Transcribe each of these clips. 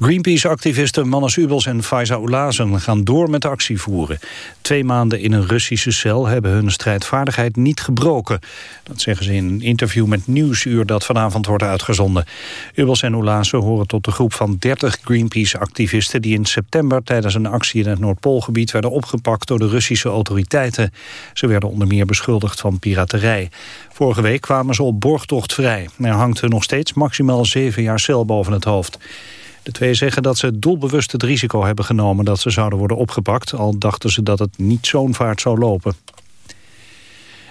Greenpeace-activisten Mannes Ubels en Faiza Oulazen gaan door met actie voeren. Twee maanden in een Russische cel hebben hun strijdvaardigheid niet gebroken. Dat zeggen ze in een interview met Nieuwsuur dat vanavond wordt uitgezonden. Ubels en Oulazen horen tot de groep van 30 Greenpeace-activisten... die in september tijdens een actie in het Noordpoolgebied werden opgepakt door de Russische autoriteiten. Ze werden onder meer beschuldigd van piraterij. Vorige week kwamen ze op borgtocht vrij. Er hangt er nog steeds maximaal zeven jaar cel boven het hoofd. De twee zeggen dat ze doelbewust het risico hebben genomen dat ze zouden worden opgepakt, al dachten ze dat het niet zo'n vaart zou lopen.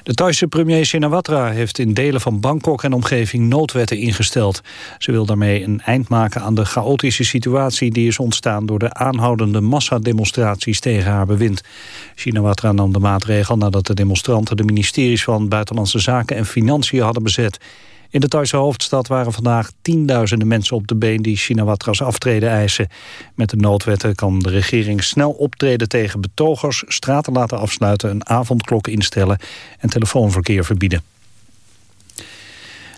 De Thaise premier Shinawatra heeft in delen van Bangkok en omgeving noodwetten ingesteld. Ze wil daarmee een eind maken aan de chaotische situatie die is ontstaan door de aanhoudende massademonstraties tegen haar bewind. Shinawatra nam de maatregel nadat de demonstranten de ministeries van Buitenlandse Zaken en Financiën hadden bezet. In de Thaise hoofdstad waren vandaag tienduizenden mensen op de been die Shinawatras aftreden eisen. Met de noodwetten kan de regering snel optreden tegen betogers, straten laten afsluiten, een avondklok instellen en telefoonverkeer verbieden.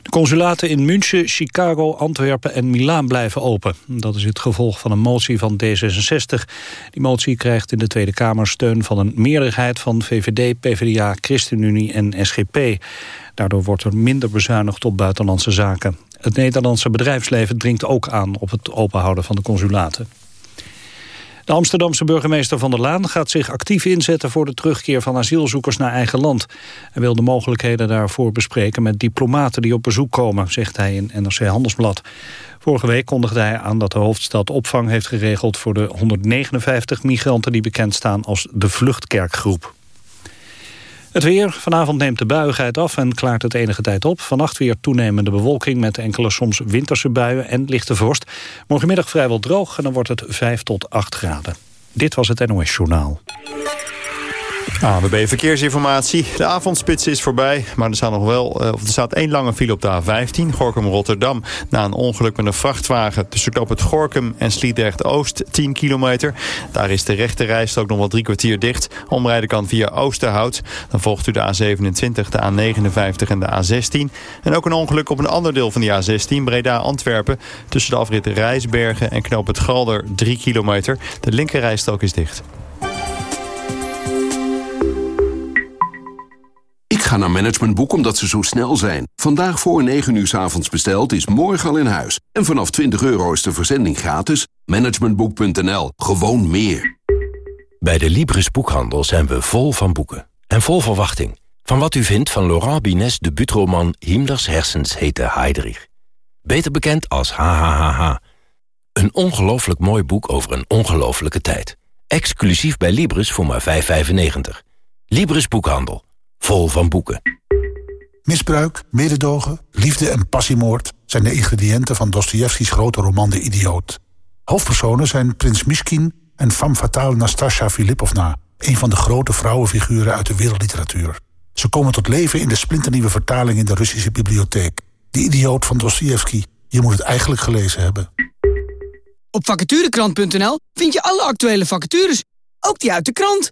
De consulaten in München, Chicago, Antwerpen en Milaan blijven open. Dat is het gevolg van een motie van D66. Die motie krijgt in de Tweede Kamer steun van een meerderheid van VVD, PvdA, ChristenUnie en SGP. Daardoor wordt er minder bezuinigd op buitenlandse zaken. Het Nederlandse bedrijfsleven dringt ook aan op het openhouden van de consulaten. De Amsterdamse burgemeester Van der Laan gaat zich actief inzetten voor de terugkeer van asielzoekers naar eigen land. Hij wil de mogelijkheden daarvoor bespreken met diplomaten die op bezoek komen, zegt hij in NRC Handelsblad. Vorige week kondigde hij aan dat de hoofdstad opvang heeft geregeld voor de 159 migranten die bekend staan als de Vluchtkerkgroep. Het weer. Vanavond neemt de buigheid af en klaart het enige tijd op. Vannacht weer toenemende bewolking met enkele soms winterse buien en lichte vorst. Morgenmiddag vrijwel droog en dan wordt het 5 tot 8 graden. Dit was het NOS Journaal. ANWB Verkeersinformatie. De avondspits is voorbij, maar er staat nog wel eh, of er staat één lange file op de A15, Gorkum-Rotterdam. Na een ongeluk met een vrachtwagen tussen knoop het Gorkum en Sliedrecht-Oost, 10 kilometer. Daar is de rechte rijstrook nog wel drie kwartier dicht. Omrijden kan via Oosterhout. Dan volgt u de A27, de A59 en de A16. En ook een ongeluk op een ander deel van de A16, Breda-Antwerpen. Tussen de afrit Rijsbergen en knoop het Galder, 3 kilometer. De linkerrijstrook is dicht. Ga naar Managementboek omdat ze zo snel zijn. Vandaag voor 9 uur s avonds besteld is morgen al in huis. En vanaf 20 euro is de verzending gratis. Managementboek.nl. Gewoon meer. Bij de Libris Boekhandel zijn we vol van boeken. En vol verwachting. Van wat u vindt van Laurent Bines debuutroman Himmlers hersens heten Heydrich. Beter bekend als HHHH. Een ongelooflijk mooi boek over een ongelooflijke tijd. Exclusief bij Libris voor maar 5,95. Libris Boekhandel vol van boeken. Misbruik, mededogen, liefde en passiemoord... zijn de ingrediënten van Dostojevskis grote roman De Idioot. Hoofdpersonen zijn prins Mishkin en femme fatale Nastasja Filipovna... een van de grote vrouwenfiguren uit de wereldliteratuur. Ze komen tot leven in de splinternieuwe vertaling in de Russische bibliotheek. De Idioot van Dostojevski. Je moet het eigenlijk gelezen hebben. Op vacaturekrant.nl vind je alle actuele vacatures, ook die uit de krant.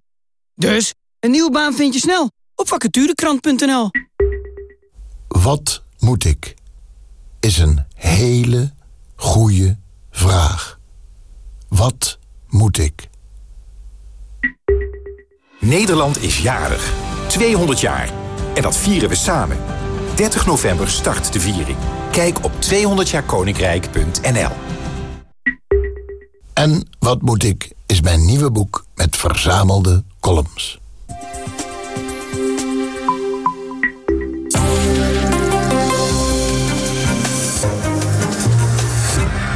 Dus, een nieuwe baan vind je snel op vacaturekrant.nl. Wat moet ik? Is een hele goede vraag. Wat moet ik? Nederland is jarig. 200 jaar. En dat vieren we samen. 30 november start de viering. Kijk op 200jaarkoninkrijk.nl En wat moet ik is mijn nieuwe boek met verzamelde columns.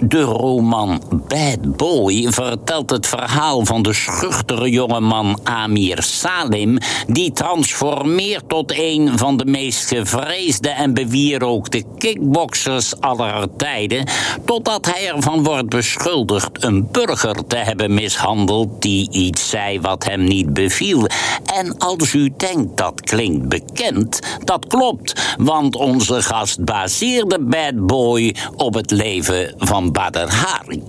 De roman Bad Boy vertelt het verhaal van de schuchtere jongeman Amir Salim... die transformeert tot een van de meest gevreesde en bewierookte kickboxers aller tijden... totdat hij ervan wordt beschuldigd een burger te hebben mishandeld... die iets zei wat hem niet beviel. En als u denkt dat klinkt bekend, dat klopt... want onze gast baseerde Bad Boy op het leven van Badr Hari.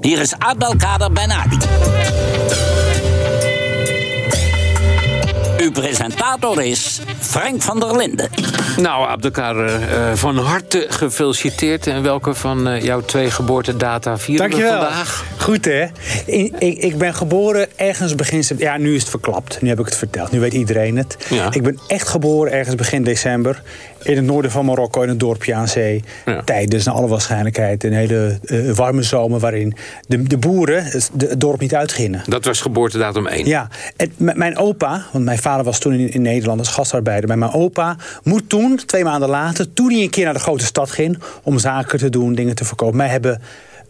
Hier is Abdelkader Ben Ali. Uw presentator is Frank van der Linden. Nou, Abdelkader, uh, van harte gefeliciteerd. En welke van uh, jouw twee geboortedata vieren Dankjewel. we vandaag? Goed, hè? Ik, ik, ik, ben geboren ergens begin september. Ja, nu is het verklapt. Nu heb ik het verteld. Nu weet iedereen het. Ja. Ik ben echt geboren ergens begin december. In het noorden van Marokko, in een dorpje aan zee. Ja. Tijdens, naar alle waarschijnlijkheid, een hele uh, warme zomer... waarin de, de boeren het, de, het dorp niet uitgingen. Dat was geboortedatum 1? Ja. En mijn opa, want mijn vader was toen in, in Nederland als gastarbeider... maar mijn opa moet toen, twee maanden later... toen hij een keer naar de grote stad ging... om zaken te doen, dingen te verkopen... mij hebben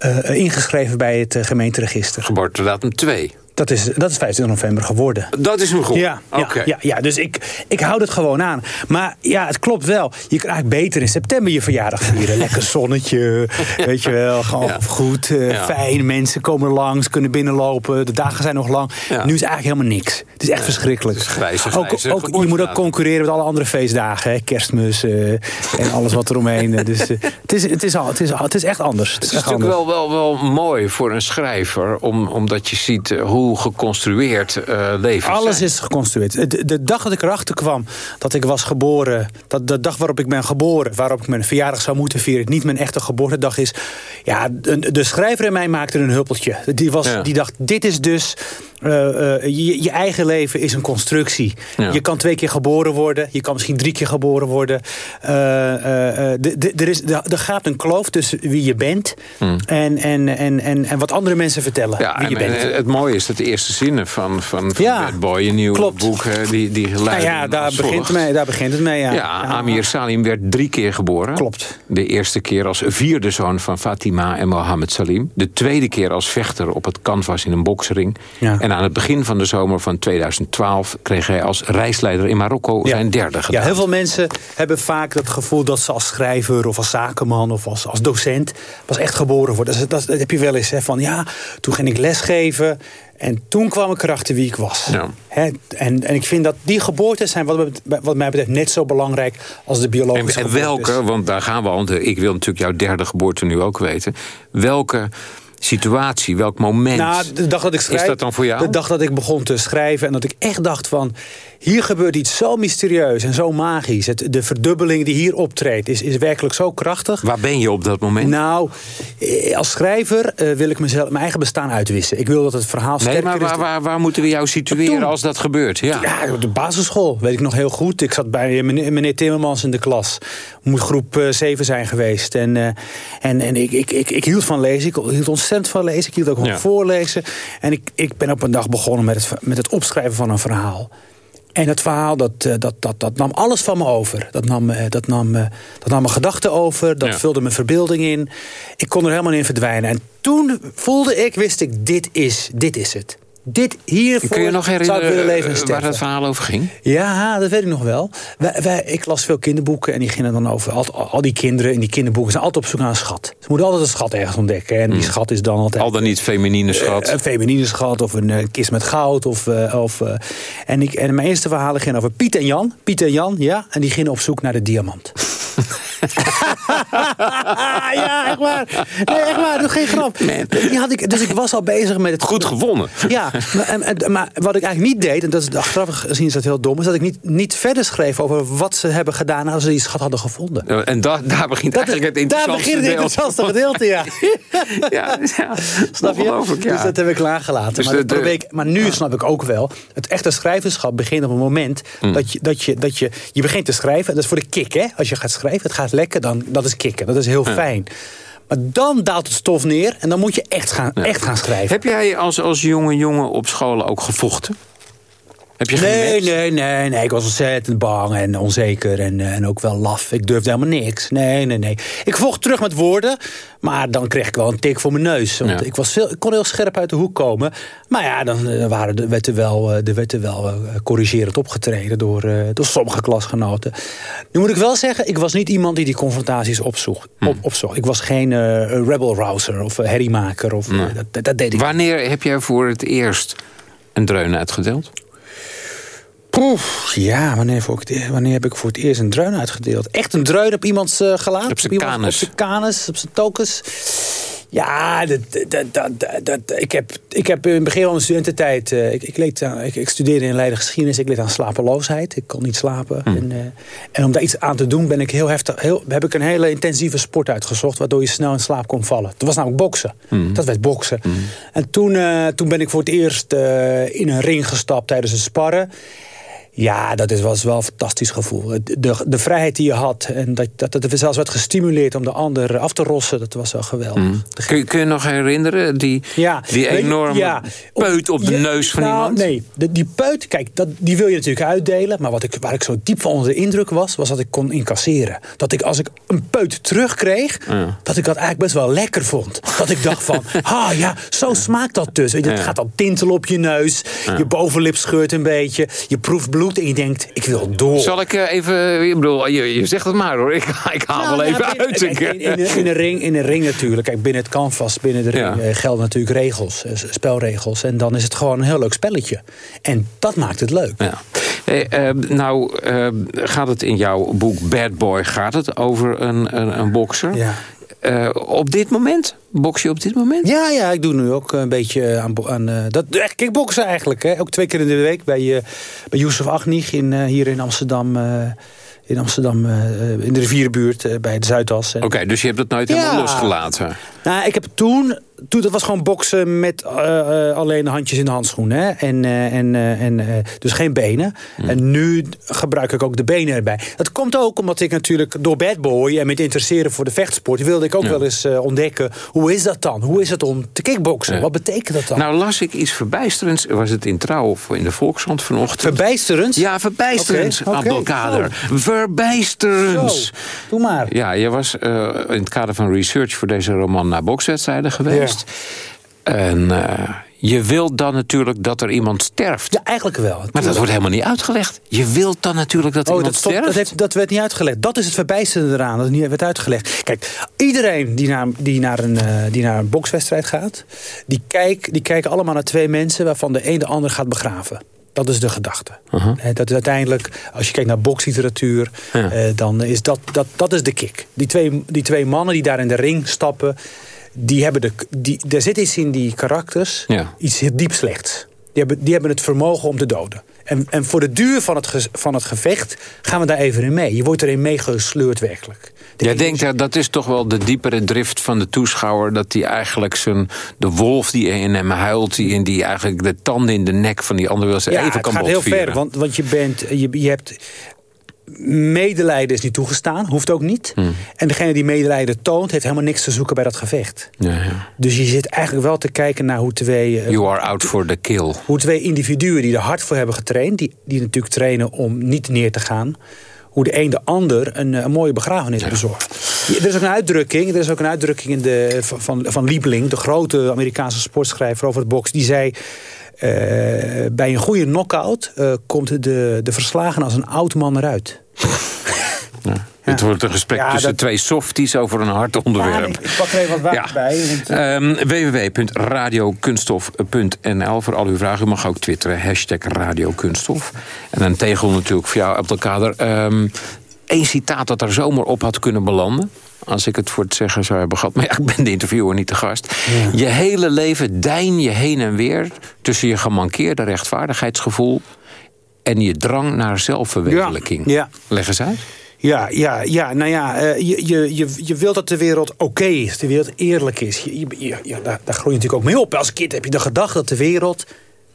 uh, ingeschreven bij het uh, gemeenteregister. Geboortedatum 2? Dat is, dat is 25 november geworden. Dat is hem goed? Ja, ja, okay. ja, ja, dus ik, ik hou het gewoon aan. Maar ja, het klopt wel. Je kan eigenlijk beter in september je verjaardag vieren. Lekker zonnetje, weet je wel. Gewoon ja. goed, uh, ja. fijn. Mensen komen langs, kunnen binnenlopen. De dagen zijn nog lang. Nu is eigenlijk helemaal niks. Het is echt verschrikkelijk. Is grijze ook, ook, je moet ook concurreren met alle andere feestdagen. Hè? Kerstmis uh, en alles wat eromheen. dus uh, het, is, het, is al, het, is al, het is echt anders. Het is, het is natuurlijk wel, wel, wel mooi voor een schrijver. Om, omdat je ziet hoe geconstrueerd uh, leven Alles zijn. is geconstrueerd. De, de, dag dat ik erachter kwam dat ik was geboren... Dat de dag waarop ik ben geboren, waarop ik mijn verjaardag zou moeten vieren... niet mijn echte geboortedag is... Ja, de, de schrijver in mij maakte een huppeltje. Die, was, ja. die dacht, dit is dus... Uh, uh, je, je, eigen leven is een constructie. Ja. Je kan twee keer geboren worden. Je kan misschien drie keer geboren worden. Uh, de, de, er, is, er gaat een kloof tussen wie je bent... Hmm. En, en, en, en, en wat andere mensen vertellen ja, wie je en, bent. Het mooie is dat de eerste zinnen van, van, van ja, Bad Boy... een nieuw klopt. boek, die, die nou ja, daar begint, mee, daar begint het mee. Ja, ja Amir Salim werd drie keer geboren. Klopt. De eerste keer als vierde zoon van Fatima en Mohammed Salim. De tweede keer als vechter op het canvas in een boksering. Ja. En aan het begin van de zomer van 2012 kreeg hij als reisleider in Marokko ja. zijn derde gedaan. Ja, heel veel mensen hebben vaak het gevoel dat ze als schrijver of als zakenman of als, als docent pas echt geboren worden. Dat, dat, dat heb je wel eens hè, van ja, toen ging ik lesgeven en toen kwam ik erachter wie ik was. Ja. He, en, en ik vind dat die geboortes zijn wat, wat mij betreft net zo belangrijk als de biologische En, en welke, want daar gaan we al, ik wil natuurlijk jouw derde geboorte nu ook weten. Welke situatie, welk moment nou, de dag dat ik schrijf, is dat dan voor jou? De dag dat ik begon te schrijven en dat ik echt dacht van... hier gebeurt iets zo mysterieus en zo magisch. Het, de verdubbeling die hier optreedt is, is werkelijk zo krachtig. Waar ben je op dat moment? Nou, als schrijver uh, wil ik mezelf, mijn eigen bestaan uitwissen. Ik wil dat het verhaal sterker nee, maar waar. Waar, waar moeten we jou situeren Toen, als dat gebeurt? Ja. ja, op de basisschool, weet ik nog heel goed. Ik zat bij meneer, meneer Timmermans in de klas. Moet groep uh, 7 zijn geweest. En, uh, en, en ik, ik, ik, ik hield van lezen. Ik hield ontzettend van lezen. Ik hield ook Ja. voorlezen. En ik, ik ben op een dag begonnen met het, met het opschrijven van een verhaal. En het verhaal, dat, eh, dat, dat, dat nam alles van me over. Dat nam, eh, dat nam, eh, dat nam mijn gedachten over. Dat Ja. vulde mijn verbeelding in. Ik kon er helemaal in verdwijnen. En toen voelde ik, wist ik, dit is, dit is het. Dit hiervoor Kun je nog herinneren eh, waar het verhaal over ging? Ja, dat weet ik nog wel. Wij, wij, ik las veel kinderboeken en die gingen dan over... Al, al die kinderen in die kinderboeken zijn altijd op zoek naar een schat. Ze moeten altijd een schat ergens ontdekken. En die schat is dan altijd... Al dan niet feminine schat. Eh, Een feminine schat of een eh, kist met goud. Of, of, en, ik, en mijn eerste verhalen gingen over Piet en Jan. Piet en Jan, ja. En die gingen op zoek naar de diamant. ja, echt waar. Nee, echt waar. Dat is geen grap. Die had ik, dus ik was al bezig met het... Goed gewonnen. Ja, maar, maar wat ik eigenlijk niet deed... en dat is achteraf gezien is dat heel dom... is dat ik niet, niet verder schreef over wat ze hebben gedaan... als ze die schat hadden gevonden. Ja, En da- daar begint eigenlijk het Daar interessantste begint het deel. interessantste gedeelte, ja. Ja, ja. Snap je? Ja. Dus dat heb ik klaargelaten. Dus maar, de- dat probeer de- ik- maar nu snap ik ook wel... het echte schrijverschap begint op een moment... Mm. Dat, je, dat, je, dat je, je begint te schrijven. Dat is voor de kick, hè? Als je gaat schrijven, het gaat lekker, dan, dat is kicken. Dat is heel fijn. Maar dan daalt het stof neer... en dan moet je echt gaan, echt gaan schrijven. Heb jij als, als jonge jongen op school ook gevochten? Heb je Nee, nee, nee, nee. Ik was ontzettend bang en onzeker en, eh, en ook wel laf. Ik durfde helemaal niks. Nee, nee, nee. Ik vocht terug met woorden, maar dan kreeg ik wel een tik voor mijn neus. Want Ja. ik, was veel, ik kon heel scherp uit de hoek komen. Maar ja, dan eh, waren de, werd er wel, eh, er werd er wel eh, corrigerend opgetreden door, eh, door sommige klasgenoten. Nu moet ik wel zeggen, ik was niet iemand die die confrontaties opzocht. Op, opzocht. Ik was geen eh, rebel rouser of eh, herriemaker. Of, eh, dat, dat, dat deed ik Wanneer heb jij voor het eerst een dreun uitgedeeld? Poef, ja, wanneer, voor ik wanneer heb ik voor het eerst een dreun uitgedeeld? Echt een dreun op iemands eh, gelaat? Op zijn kanus. Op zijn kanus, op zijn tokus. Ja, dat, dat, dat, dat, ik, heb, ik heb in het begin van mijn studententijd... Uh, ik, ik, leed aan, ik, ik, studeerde in Leiden geschiedenis. Ik leed aan slapeloosheid. Ik kon niet slapen. Hm. En, uh, en om daar iets aan te doen ben ik heel heftig, heel, heb ik een hele intensieve sport uitgezocht... waardoor je snel in slaap kon vallen. Dat was namelijk boksen. Hm. Dat werd boksen. Hm. En toen, uh, toen ben ik voor het eerst in een ring gestapt tijdens het sparren. Ja, dat is, was wel een fantastisch gevoel. De, de vrijheid die je had. En dat, dat het zelfs werd gestimuleerd om de ander af te rossen. Dat was wel geweldig. Mm. Kun, je, kun je nog herinneren? Die, ja, die enorme ja, peut op de neus van nou, iemand? Nee, de, die peut, kijk, dat, die wil je natuurlijk uitdelen. Maar wat ik, waar ik zo diep van onder de indruk was... was dat ik kon incasseren. Dat ik als ik een peut terugkreeg... Dat ik dat eigenlijk best wel lekker vond. Dat ik dacht van, ah ja, zo smaakt dat dus. Het Ja. gaat dan tintel op je neus. Je bovenlip scheurt een beetje. Je proeft bloed en je denkt, ik wil door. Zal ik eh, even... Ik bedoel, je, je zegt het maar hoor. Ik, ik haal Nou, wel ja, even uit. In, in, in, een ring, in een ring natuurlijk. Kijk, binnen het canvas, binnen de ring... Ja. eh, gelden natuurlijk regels, eh, spelregels. En dan is het gewoon een heel leuk spelletje. En dat maakt het leuk. Ja. Hey, eh, nou, eh, gaat het in jouw boek Bad Boy... gaat het over een, een, een bokser? Ja. Eh, op dit moment? Boks je op dit moment? Ja, ja, ik doe nu ook een beetje aan, aan eh, dat, echt kickboksen eigenlijk. Hè. Ook twee keer in de week bij, eh bij Youssef Agnig in, hier in Amsterdam. in Amsterdam, in de rivierenbuurt, bij de Zuidas. Oké, dus je hebt het nooit Ja. helemaal losgelaten. Nou, ik heb toen, toen dat was gewoon boksen met eh, alleen de handjes in de handschoenen. Hè? En, eh, en, en, dus geen benen. En nu gebruik ik ook de benen erbij. Dat komt ook omdat ik natuurlijk door Bad Boy en met interesseren voor de vechtsport... wilde ik ook Ja. wel eens ontdekken, hoe is dat dan? Hoe is het om te kickboksen? Ja. Wat betekent dat dan? Nou las ik iets verbijsterends. Was het in Trouw of in de Volkskrant vanochtend? Verbijsterend? Ja, verbijsterend, Oké, oké. Abdelkader. Zo. Verbijsterend. Zo, doe maar. Ja, je was in het kader van research voor deze roman naar bokswedstrijden geweest. En eh, je wilt dan natuurlijk dat er iemand sterft. Ja, eigenlijk wel. Maar dat wordt helemaal niet uitgelegd. Je wilt dan natuurlijk dat Oh, iemand dat, stop, sterft. dat, heeft, dat werd niet uitgelegd. Dat is het verbijsterende eraan, dat het niet werd uitgelegd. Kijk, iedereen die naar, die naar, een, eh, die naar een bokswedstrijd gaat... Die, kijk, die kijken allemaal naar twee mensen... waarvan de een de ander gaat begraven. Dat is de gedachte. Eh, Dat is uiteindelijk, als je kijkt naar boksliteratuur... Ja. dan is dat, dat, dat is de kick. Die twee, die twee mannen die daar in de ring stappen... Die hebben de, die, er zit iets in die karakters, Ja. iets heel diep slechts. Die hebben, die hebben het vermogen om te doden. En, en voor de duur van het, ge- van het gevecht gaan we daar even in mee. Je wordt erin meegesleurd werkelijk. De Jij denkt dat dat is toch wel de diepere drift van de toeschouwer... dat die eigenlijk zijn, de wolf die in hem huilt... die, in die eigenlijk de tanden in de nek van die andere wil ze ja, even het kan gaat heel botvieren. ver, want, want je, bent, je, je hebt... Medelijden is niet toegestaan, hoeft ook niet. Hmm. En degene die medelijden toont, heeft helemaal niks te zoeken bij dat gevecht. Ja, ja. Dus je zit eigenlijk wel te kijken naar hoe twee, eh, You are out for the kill. hoe twee individuen die er hard voor hebben getraind... die, die natuurlijk trainen om niet neer te gaan... hoe de een de ander een, eh, een mooie begrafenis bezorgt. Ja, Er is ook een uitdrukking, er is ook een uitdrukking in de, van, van, van Liebling... de grote Amerikaanse sportschrijver over het boks... die zei, bij een goede knockout eh, komt de, de verslagen als een oud man eruit. Het wordt een gesprek Ja, tussen dat- twee softies over een hard onderwerp. Ja, ik, pak er even wat water Ja. bij. want, eh, www.radiokunststof.nl voor al uw vragen. U mag ook twitteren, hashtag radiokunststof. En een tegel natuurlijk voor jou, Abdelkader. Ehm Eén citaat dat er zomaar op had kunnen belanden. Als ik het voor het zeggen zou hebben gehad. Maar ja, ik ben de interviewer, niet de gast. Je hele leven dein je heen en weer... tussen je gemankeerde rechtvaardigheidsgevoel... en je drang naar zelfverwezenlijking. Ja, ja. Leg eens uit. Ja, ja, ja, nou ja, eh, je, je, je, wilt dat de wereld oké is, de wereld eerlijk is. Je, je, je- ja, daar, daar groei je natuurlijk ook mee op. Als kind heb je de gedachte dat de wereld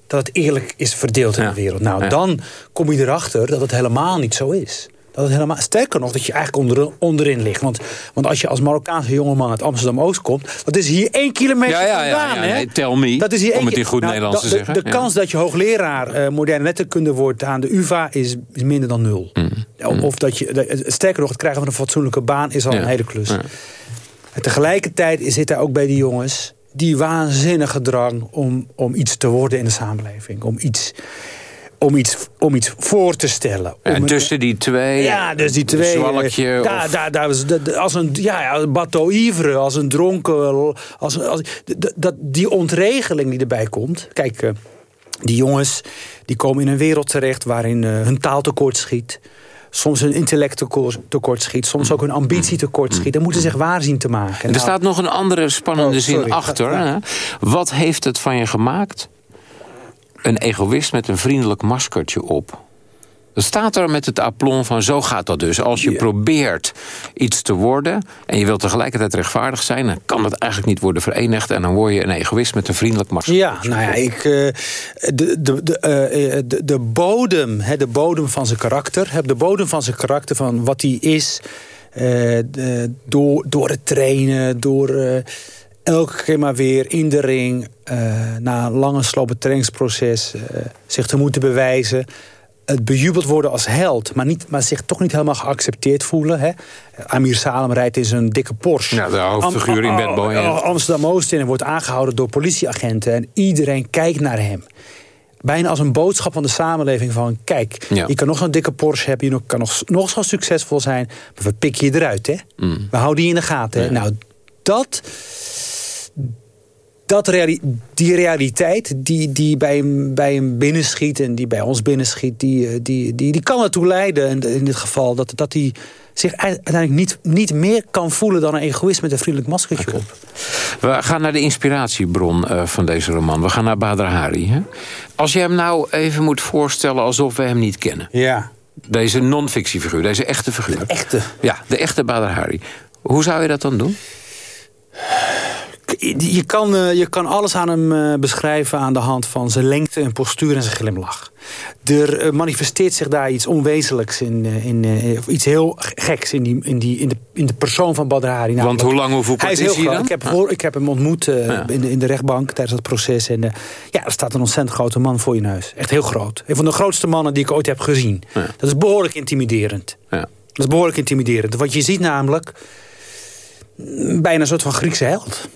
dat het eerlijk is verdeeld in Ja. de wereld. Nou, Ja. dan kom je erachter dat het helemaal niet zo is. Dat het helemaal, sterker nog, dat je eigenlijk onder, onderin ligt. Want, want als je als Marokkaanse jongeman uit Amsterdam-Oost komt... dat is hier één kilometer Ja, ja, ja, vandaan. ja, nee, tell me, dat is hier om één het in goed Nou, Nederlands te de- zeggen, De, kans dat je hoogleraar eh, moderne letterkunde wordt aan de UvA is, is minder dan nul. Of, of dat je, de- sterker nog, het krijgen van een fatsoenlijke baan is al Mm. Een hele klus. Ja. En tegelijkertijd zit daar ook bij die jongens die waanzinnige drang om, om iets te worden in de samenleving. Om iets, om iets, om iets voor te stellen. En tussen die twee... ja, dus die twee. zwalkje eh, daar, of- daar, daar was, als een, ja, ja, een bateau ivre, als een dronken. Als, als, dat- die ontregeling die erbij komt. Kijk, eh, die jongens die komen in een wereld terecht waarin eh, hun taal tekort schiet. soms hun intellect tekort, schiet. Soms ook hun ambitie tekort schiet. Dan moeten ze zich waar zien te maken. er Nou, staat nog een andere spannende Oh, zin achter. Wat heeft het van je gemaakt? Een egoïst met een vriendelijk maskertje op. Dat staat er met het aplomb van zo gaat dat dus. Als je probeert iets te worden... en je wilt tegelijkertijd rechtvaardig zijn... dan kan dat eigenlijk niet worden verenigd... en dan word je een egoïst met een vriendelijk maskertje. Ja, nou ja, ik, eh, de, de, de, eh, eh, de, de bodem, hè, de bodem van zijn karakter, hè, de bodem van zijn karakter, van wat hij is, door, door het trainen, door elke keer maar weer in de ring, eh, na een lange slopen trainingsproces, eh, zich te moeten bewijzen. Het bejubeld worden als held, maar, niet, maar zich toch niet helemaal geaccepteerd voelen. Hè? Amir Salem rijdt in zijn dikke Porsche. Ja, de hoofdfiguur in Am- Bad Boy, ja. Am- Amsterdam-Oost en wordt aangehouden door politieagenten. En iedereen kijkt naar hem. Bijna als een boodschap van de samenleving van... kijk, Ja. je kan nog zo'n dikke Porsche hebben... je kan nog, nog zo succesvol zijn... maar we pikken je eruit, hè? Mm. We houden je in de gaten. hè? Nou, dat... dat reali- die realiteit die, die bij, hem, bij hem binnenschiet... en die bij ons binnenschiet... die, eh, die, die, die kan ertoe leiden in, in dit geval... dat, dat hij zich uiteindelijk niet, niet meer kan voelen... dan een egoïst met een vriendelijk maskertje op. We gaan naar de inspiratiebron eh, van deze roman. We gaan naar Badr Hari. Hè? Als je hem nou even moet voorstellen alsof we hem niet kennen. Ja. Deze non-fictiefiguur, deze echte figuur. Echte. Ja, de echte Badr Hari. Hoe zou je dat dan doen? Je kan, eh, je kan alles aan hem eh, beschrijven aan de hand van zijn lengte en postuur en zijn glimlach. Er eh, manifesteert zich daar iets onwezenlijks in, in of iets heel geks in, die, in, die, in, de, in de persoon van Badr Hari. Want hoe lang, hoe hij is hij groot. dan? Ik heb, ik heb hem ontmoet Ja. in, de, in de rechtbank tijdens het proces. En ja, er staat een ontzettend grote man voor je neus. Echt heel groot. Een van de grootste mannen die ik ooit heb gezien. Ja. Dat is behoorlijk intimiderend. Ja. Dat is behoorlijk intimiderend. Want je ziet namelijk mm, bijna een soort van Griekse held.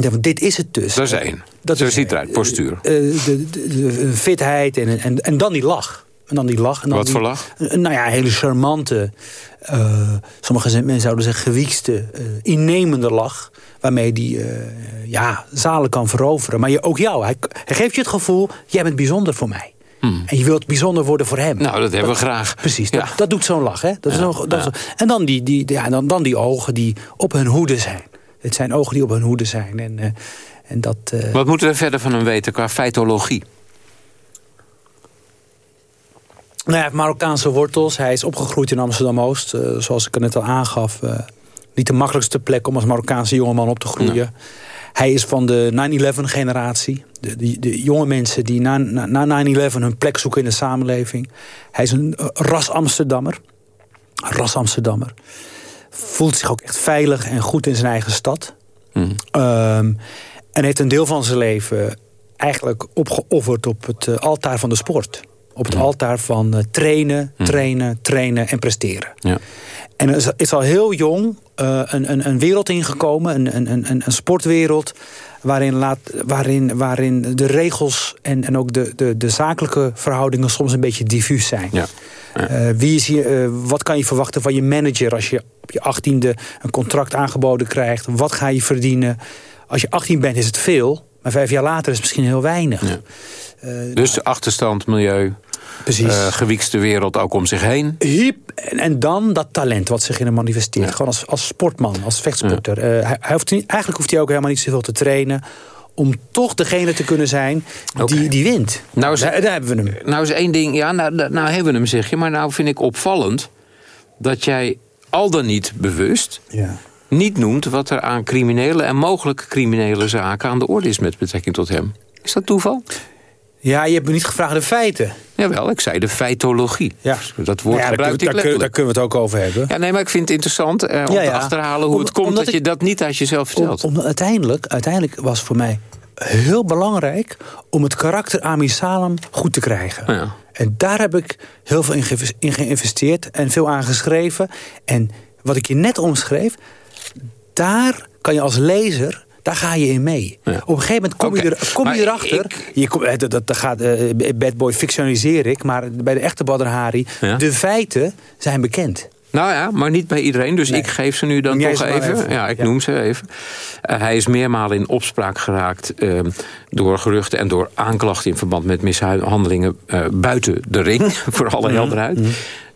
Denk van, dit is het dus. Dat is één. Dat Zo is- ziet eruit, postuur. Eh, de, de, de fitheid en, en, en dan die lach. En dan die lach. En dan Wat die- voor lach? eh, Nou ja, hele charmante, eh, sommige mensen zouden zeggen gewiekste, eh, innemende lach. Waarmee die eh, ja, zalen kan veroveren. Maar je, ook jou, hij, hij geeft je het gevoel, jij bent bijzonder voor mij. En je wilt bijzonder worden voor hem. Hmm. Nou, dat hebben we graag. Precies, Ja. dat, dat doet zo'n lach. Hè? Dat is Ja, een- dat is- ja. en dan die, die, ja, dan, dan die ogen die op hun hoede zijn. Het zijn ogen die op hun hoede zijn. En, eh, en dat, eh, Wat moeten we verder van hem weten qua feitologie? Nou, hij heeft Marokkaanse wortels. Hij is opgegroeid in Amsterdam-Oost. eh, zoals ik er net al aangaf. niet de makkelijkste plek om als Marokkaanse jongeman op te groeien. Hij is van de 9-11-generatie. De, de, de jonge mensen die na, na, na 9-11 hun plek zoeken in de samenleving. Hij is een ras Amsterdammer. Ras Amsterdammer. Voelt zich ook echt veilig en goed in zijn eigen stad. Ehm, en heeft een deel van zijn leven eigenlijk opgeofferd op het eh, altaar van de sport. Op het altaar van eh, trainen, trainen, trainen en presteren. Ja. En is, is al heel jong eh, een, een, een wereld ingekomen, een, een, een, een sportwereld... Waarin, laat, waarin, waarin de regels en, en ook de, de, de zakelijke verhoudingen soms een beetje diffuus zijn. Ja. Wie is wat kan je verwachten van je manager als je op je achttiende een contract aangeboden krijgt? Wat ga je verdienen? Als je 18 bent is het veel, maar vijf jaar later is het misschien heel weinig. Ja. Dus achterstand, milieu, Precies. eh, gewiekste wereld ook om zich heen. Hiep, en, en dan dat talent wat zich in hem manifesteert. Ja. Gewoon als, als sportman, als vechtsporter. Eh, hij, hij hoeft niet, eigenlijk hoeft hij ook helemaal niet zoveel te trainen... om toch degene te kunnen zijn die, die wint. Nou is- daar, daar hebben we hem. Nou is één ding, ja, nou, nou nou hebben we hem zeg je. Maar nou vind ik opvallend dat jij al dan niet bewust Ja. niet noemt wat er aan criminele en mogelijke criminele zaken aan de orde is met betrekking tot hem. Is dat toeval? ja, je hebt me niet gevraagd de feiten. Jawel, ik zei de feitologie. Ja. Dat woord Nou ja, kun- daar, kun- daar kunnen we het ook over hebben. Ja, nee, maar ik vind het interessant eh, om Ja, te achterhalen hoe Om- het komt dat je dat niet uit jezelf Om, vertelt. omdat uiteindelijk, uiteindelijk was voor mij heel belangrijk... om het karakter Amir Salem goed te krijgen. Ja. En daar heb ik heel veel in, ge- in geïnvesteerd en veel aan geschreven. En wat ik je net omschreef, daar kan je als lezer... Daar ga je in mee. Ja. Op een gegeven moment kom, je, er, kom Maar je erachter. ik- Je kom, dat, dat, dat gaat, eh, Bad Boy fictioniseer ik. Maar bij de echte Badr Hari... Ja. de feiten zijn bekend. Nou ja, maar niet bij iedereen. Dus Nee. ik geef ze nu dan jij toch even. even. Ja, ik Ja. noem ze even. Eh, hij is meermalen in opspraak geraakt ehm, door geruchten en door aanklachten in verband met mishandelingen eh, buiten de ring, voor alle Mhm. helderheid.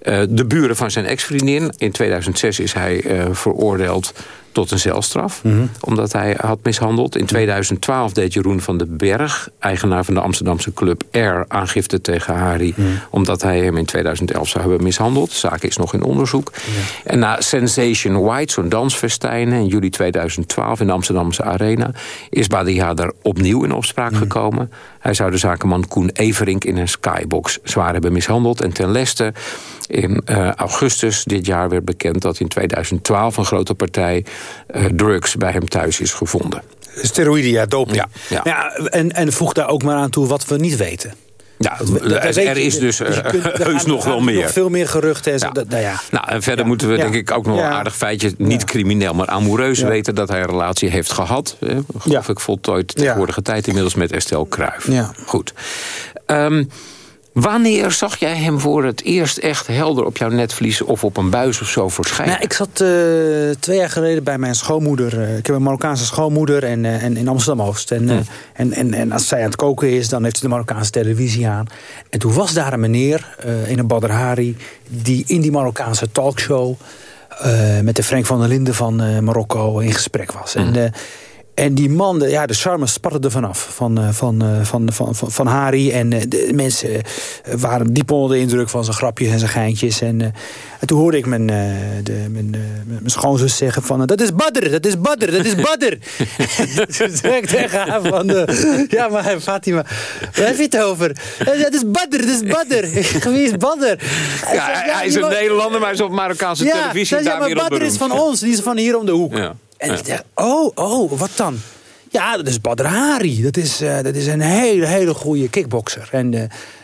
Eh, de buren van zijn ex-vriendin. In 2006 is hij veroordeeld tot een celstraf. Mhm. Omdat hij had mishandeld. In 2012 deed Jeroen van den Berg, eigenaar van de Amsterdamse club Air... aangifte tegen Harry, Mhm. omdat hij hem in 2011 zou hebben mishandeld. De zaak is nog in onderzoek. En na Sensation White, zo'n dansfestijn... in juli 2012 in de Amsterdamse Arena... is Badia daar opnieuw in opspraak gekomen. Hij zou de zakenman Koen Everink in een skybox zwaar hebben mishandeld. En ten leste in eh, augustus dit jaar werd bekend dat in 2012 een grote partij drugs bij hem thuis is gevonden. Steroïden, ja, doping. Ja, ja. Ja, en, en voeg daar ook maar aan toe wat we niet weten. Ja, er, er is dus, Dus eh, kunt- heus nog wel meer. Nog veel meer geruchten. En zo, Ja. dat- nou ja. Nou, en verder Ja. moeten we denk ik ook nog een aardig feitje... niet crimineel, maar amoureus Ja. weten... dat hij een relatie heeft gehad. Hè, geloof ik voltooid tegenwoordige tijd... inmiddels met Estelle Kruijf. Ja. Goed. Ehm, wanneer zag jij hem voor het eerst echt helder op jouw netvlies... of op een buis of zo verschijnen? Nou, ik zat eh, twee jaar geleden bij mijn schoonmoeder. Eh, ik heb een Marokkaanse schoonmoeder en, eh, en in Amsterdam-Oost. En, eh, en, en, en als zij aan het koken is, dan heeft ze de Marokkaanse televisie aan. En toen was daar een meneer in een Badr Hari... die in die Marokkaanse talkshow... met de Frank van der Linden van Marokko in gesprek was. En, eh, en die man, de, ja, de charme spatte er vanaf. Van, eh, van, eh, van, van, van, van Hari. En eh, de mensen waren diep onder de indruk van zijn grapjes en zijn geintjes. En, en toen hoorde ik mijn, de, mijn, mijn schoonzus zeggen van... dat is Badr, dat is Badr, dat is Badr. toen zei ik tegen haar van... ja, maar Fatima, waar heb je het over? "Eh, Dat is Badr, dat is zeg, Wie is Badr? Ja, Hij is een Nederlander, maar hij is op Marokkaanse televisie ja, maar Badr is van ons, die is van hier om de hoek. En ik dacht, oh, oh, wat dan? Ja, dat is Badr Hari. Dat is, eh, dat is een hele, hele goede kickbokser. En eh,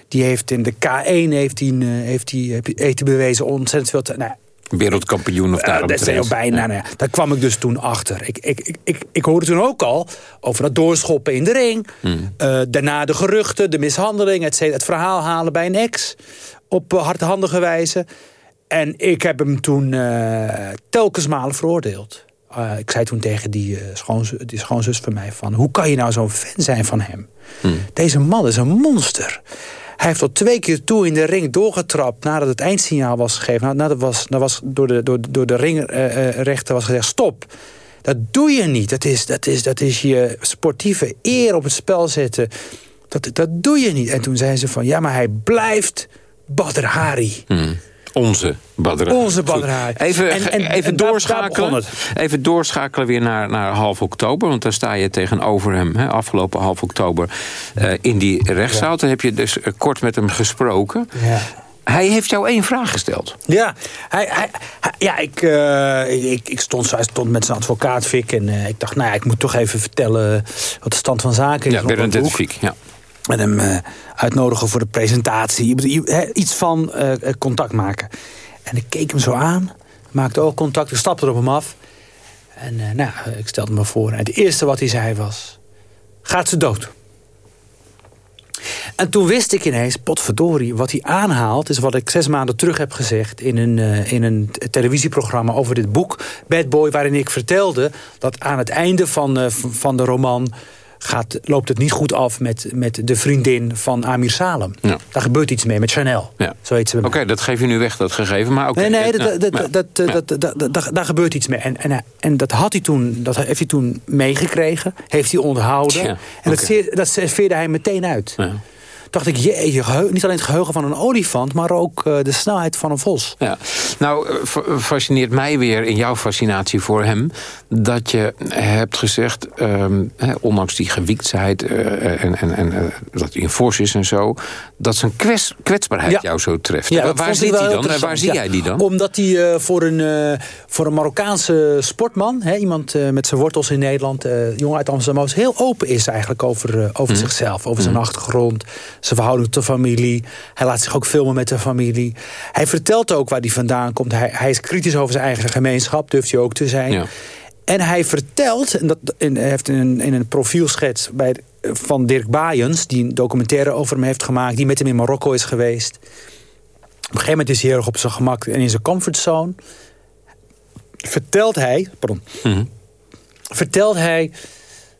die heeft in de K1 heeft hij, eh, heeft hij, heeft hij bewezen ontzettend veel... Te, nou, Wereldkampioen of daarom dat is heel bijna. nou ja, daar kwam ik dus toen achter. Ik, ik, ik, ik, ik hoorde toen ook al over dat doorschoppen in de ring. Hmm. Daarna de geruchten, de mishandeling, et cetera, het verhaal halen bij een ex. Op hardhandige wijze. En ik heb hem toen telkens malen veroordeeld. Uh, ik zei toen tegen die, uh, schoonzus, die schoonzus van mij van... hoe kan je nou zo'n fan zijn van hem? Hmm. Deze man is een monster. Hij heeft tot twee keer toe in de ring doorgetrapt... nadat het eindsignaal was gegeven. Nadat was, dat was door de, door, door de ringrechter was gezegd... stop, dat doe je niet. Dat is, dat is, dat is je sportieve eer op het spel zetten. Dat, dat doe je niet. En toen zei ze van... ja, maar hij blijft Badr Hari. Hmm. Onze Badr Onze. Even, en, en, even en doorschakelen. Daar, daar even doorschakelen weer naar, naar half oktober. Want daar sta je tegenover hem. Hè, afgelopen half oktober uh, in die rechtszaal. Ja. Toen heb je dus uh, kort met hem gesproken. Ja. Hij heeft jou één vraag gesteld. Ja, hij, hij, hij, ja ik, uh, ik, ik, stond, hij stond met zijn advocaat Fik. En uh, ik dacht, nou ja, ik moet toch even vertellen wat de stand van zaken is. Ja, Bernadette Fik, ja. En hem uh, uitnodigen voor de presentatie. Iets van uh, contact maken. En ik keek hem zo aan. Maakte ook contact. Ik stapte op hem af. En uh, nou, ik stelde me voor. En het eerste wat hij zei was... Gaat ze dood? En toen wist ik ineens, potverdorie, wat hij aanhaalt... is wat ik zes maanden terug heb gezegd... in een, in een televisieprogramma over dit boek, Bad Boy... waarin ik vertelde dat aan het einde van, van de roman... Gaat, loopt het niet goed af met, met de vriendin van Amir Salem. Ja. Daar gebeurt iets mee, met Chanel. Ja. Oké, okay, dat geef je nu weg, dat gegeven. Maar okay, nee, nee, dat, dat, dat, dat, dat, dat, daar gebeurt iets mee. En, en, en dat, had hij toen, dat heeft hij toen meegekregen. Heeft hij onderhouden. Ja. En dat, okay. dat serveerde hij meteen uit. Ja dacht ik, je, niet alleen het geheugen van een olifant... maar ook uh, de snelheid van een vos. Ja. Nou, fascineert mij weer in jouw fascinatie voor hem... dat je hebt gezegd, um, hè, ondanks die gewiektheid... Uh, en, en, en uh, dat hij een fors is en zo... dat zijn kwets, kwetsbaarheid ja. jou zo treft. Ja, waar zit hij dan? En waar zie jij die dan? Omdat hij uh, voor, een, voor een Marokkaanse sportman... Iemand met zijn wortels in Nederland... jong uit Amsterdam... heel open is eigenlijk over, over mm. zichzelf, over mm. zijn achtergrond zijn verhouding tot de familie. Hij laat zich ook filmen met de familie. Hij vertelt ook waar hij vandaan komt. Hij, hij is kritisch over zijn eigen gemeenschap, durft hij ook te zijn. Ja. En hij vertelt, en dat in, heeft in een, in een profielschets bij, van Dirk Baaiens... die een documentaire over hem heeft gemaakt... die met hem in Marokko is geweest. Op een gegeven moment is hij heel erg op zijn gemak en in zijn comfortzone. Vertelt hij... Pardon, mm -hmm. Vertelt hij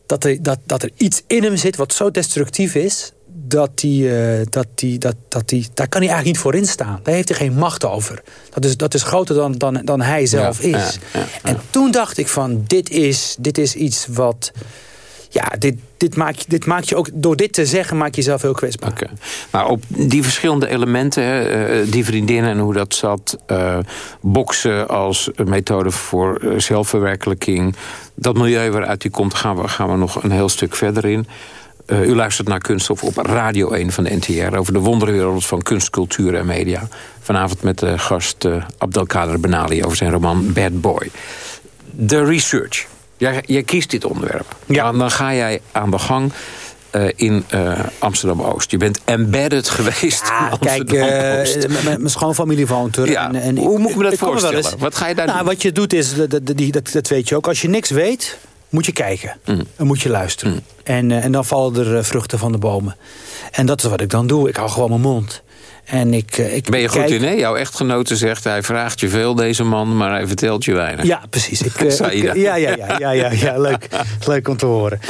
dat er, dat, dat er iets in hem zit wat zo destructief is dat die, eh, dat die, dat, dat die, daar kan hij eigenlijk niet voor instaan. Daar heeft hij geen macht over. Dat is, dat is groter dan, dan, dan hij zelf Ja, is. ja, ja, En toen dacht ik van, dit is, dit is iets wat... Ja, dit, dit, maak je, dit maak je ook... Door dit te zeggen maak je jezelf heel kwetsbaar. Oké. Maar op die verschillende elementen, hè, eh, die vriendinnen en hoe dat zat... eh, boksen als methode voor zelfverwerkelijking... dat milieu waaruit die komt, gaan we, gaan we nog een heel stuk verder in. Eh, u luistert naar Kunststof op Radio 1 van de NTR... over de wonderwereld van kunst, cultuur en media. Vanavond met de gast uh, Abdelkader Benali over zijn roman Bad Boy. De research. Jij, jij kiest dit onderwerp. Ja. Dan, dan ga jij aan de gang... Uh, in uh, Amsterdam-Oost. Je bent embedded geweest ja, in Kijk, uh, mijn schoonfamilie woont er. Ja, en, en hoe moet ik me dat voorstellen? Wat ga je daar nou, doen? Wat je doet is, dat, dat, dat, dat weet je ook, als je niks weet... moet je kijken. Mm. Dan moet je luisteren. Mm. En, en dan vallen er vruchten van de bomen. En dat is wat ik dan doe. Ik hou gewoon mijn mond. En ik, ik ben je goed in, hè? Jouw echtgenote zegt, hij vraagt je veel, deze man... maar hij vertelt je weinig. Ja, precies. Ik, ik, ja, ja, ja, ja, ja, ja, leuk. leuk om te horen.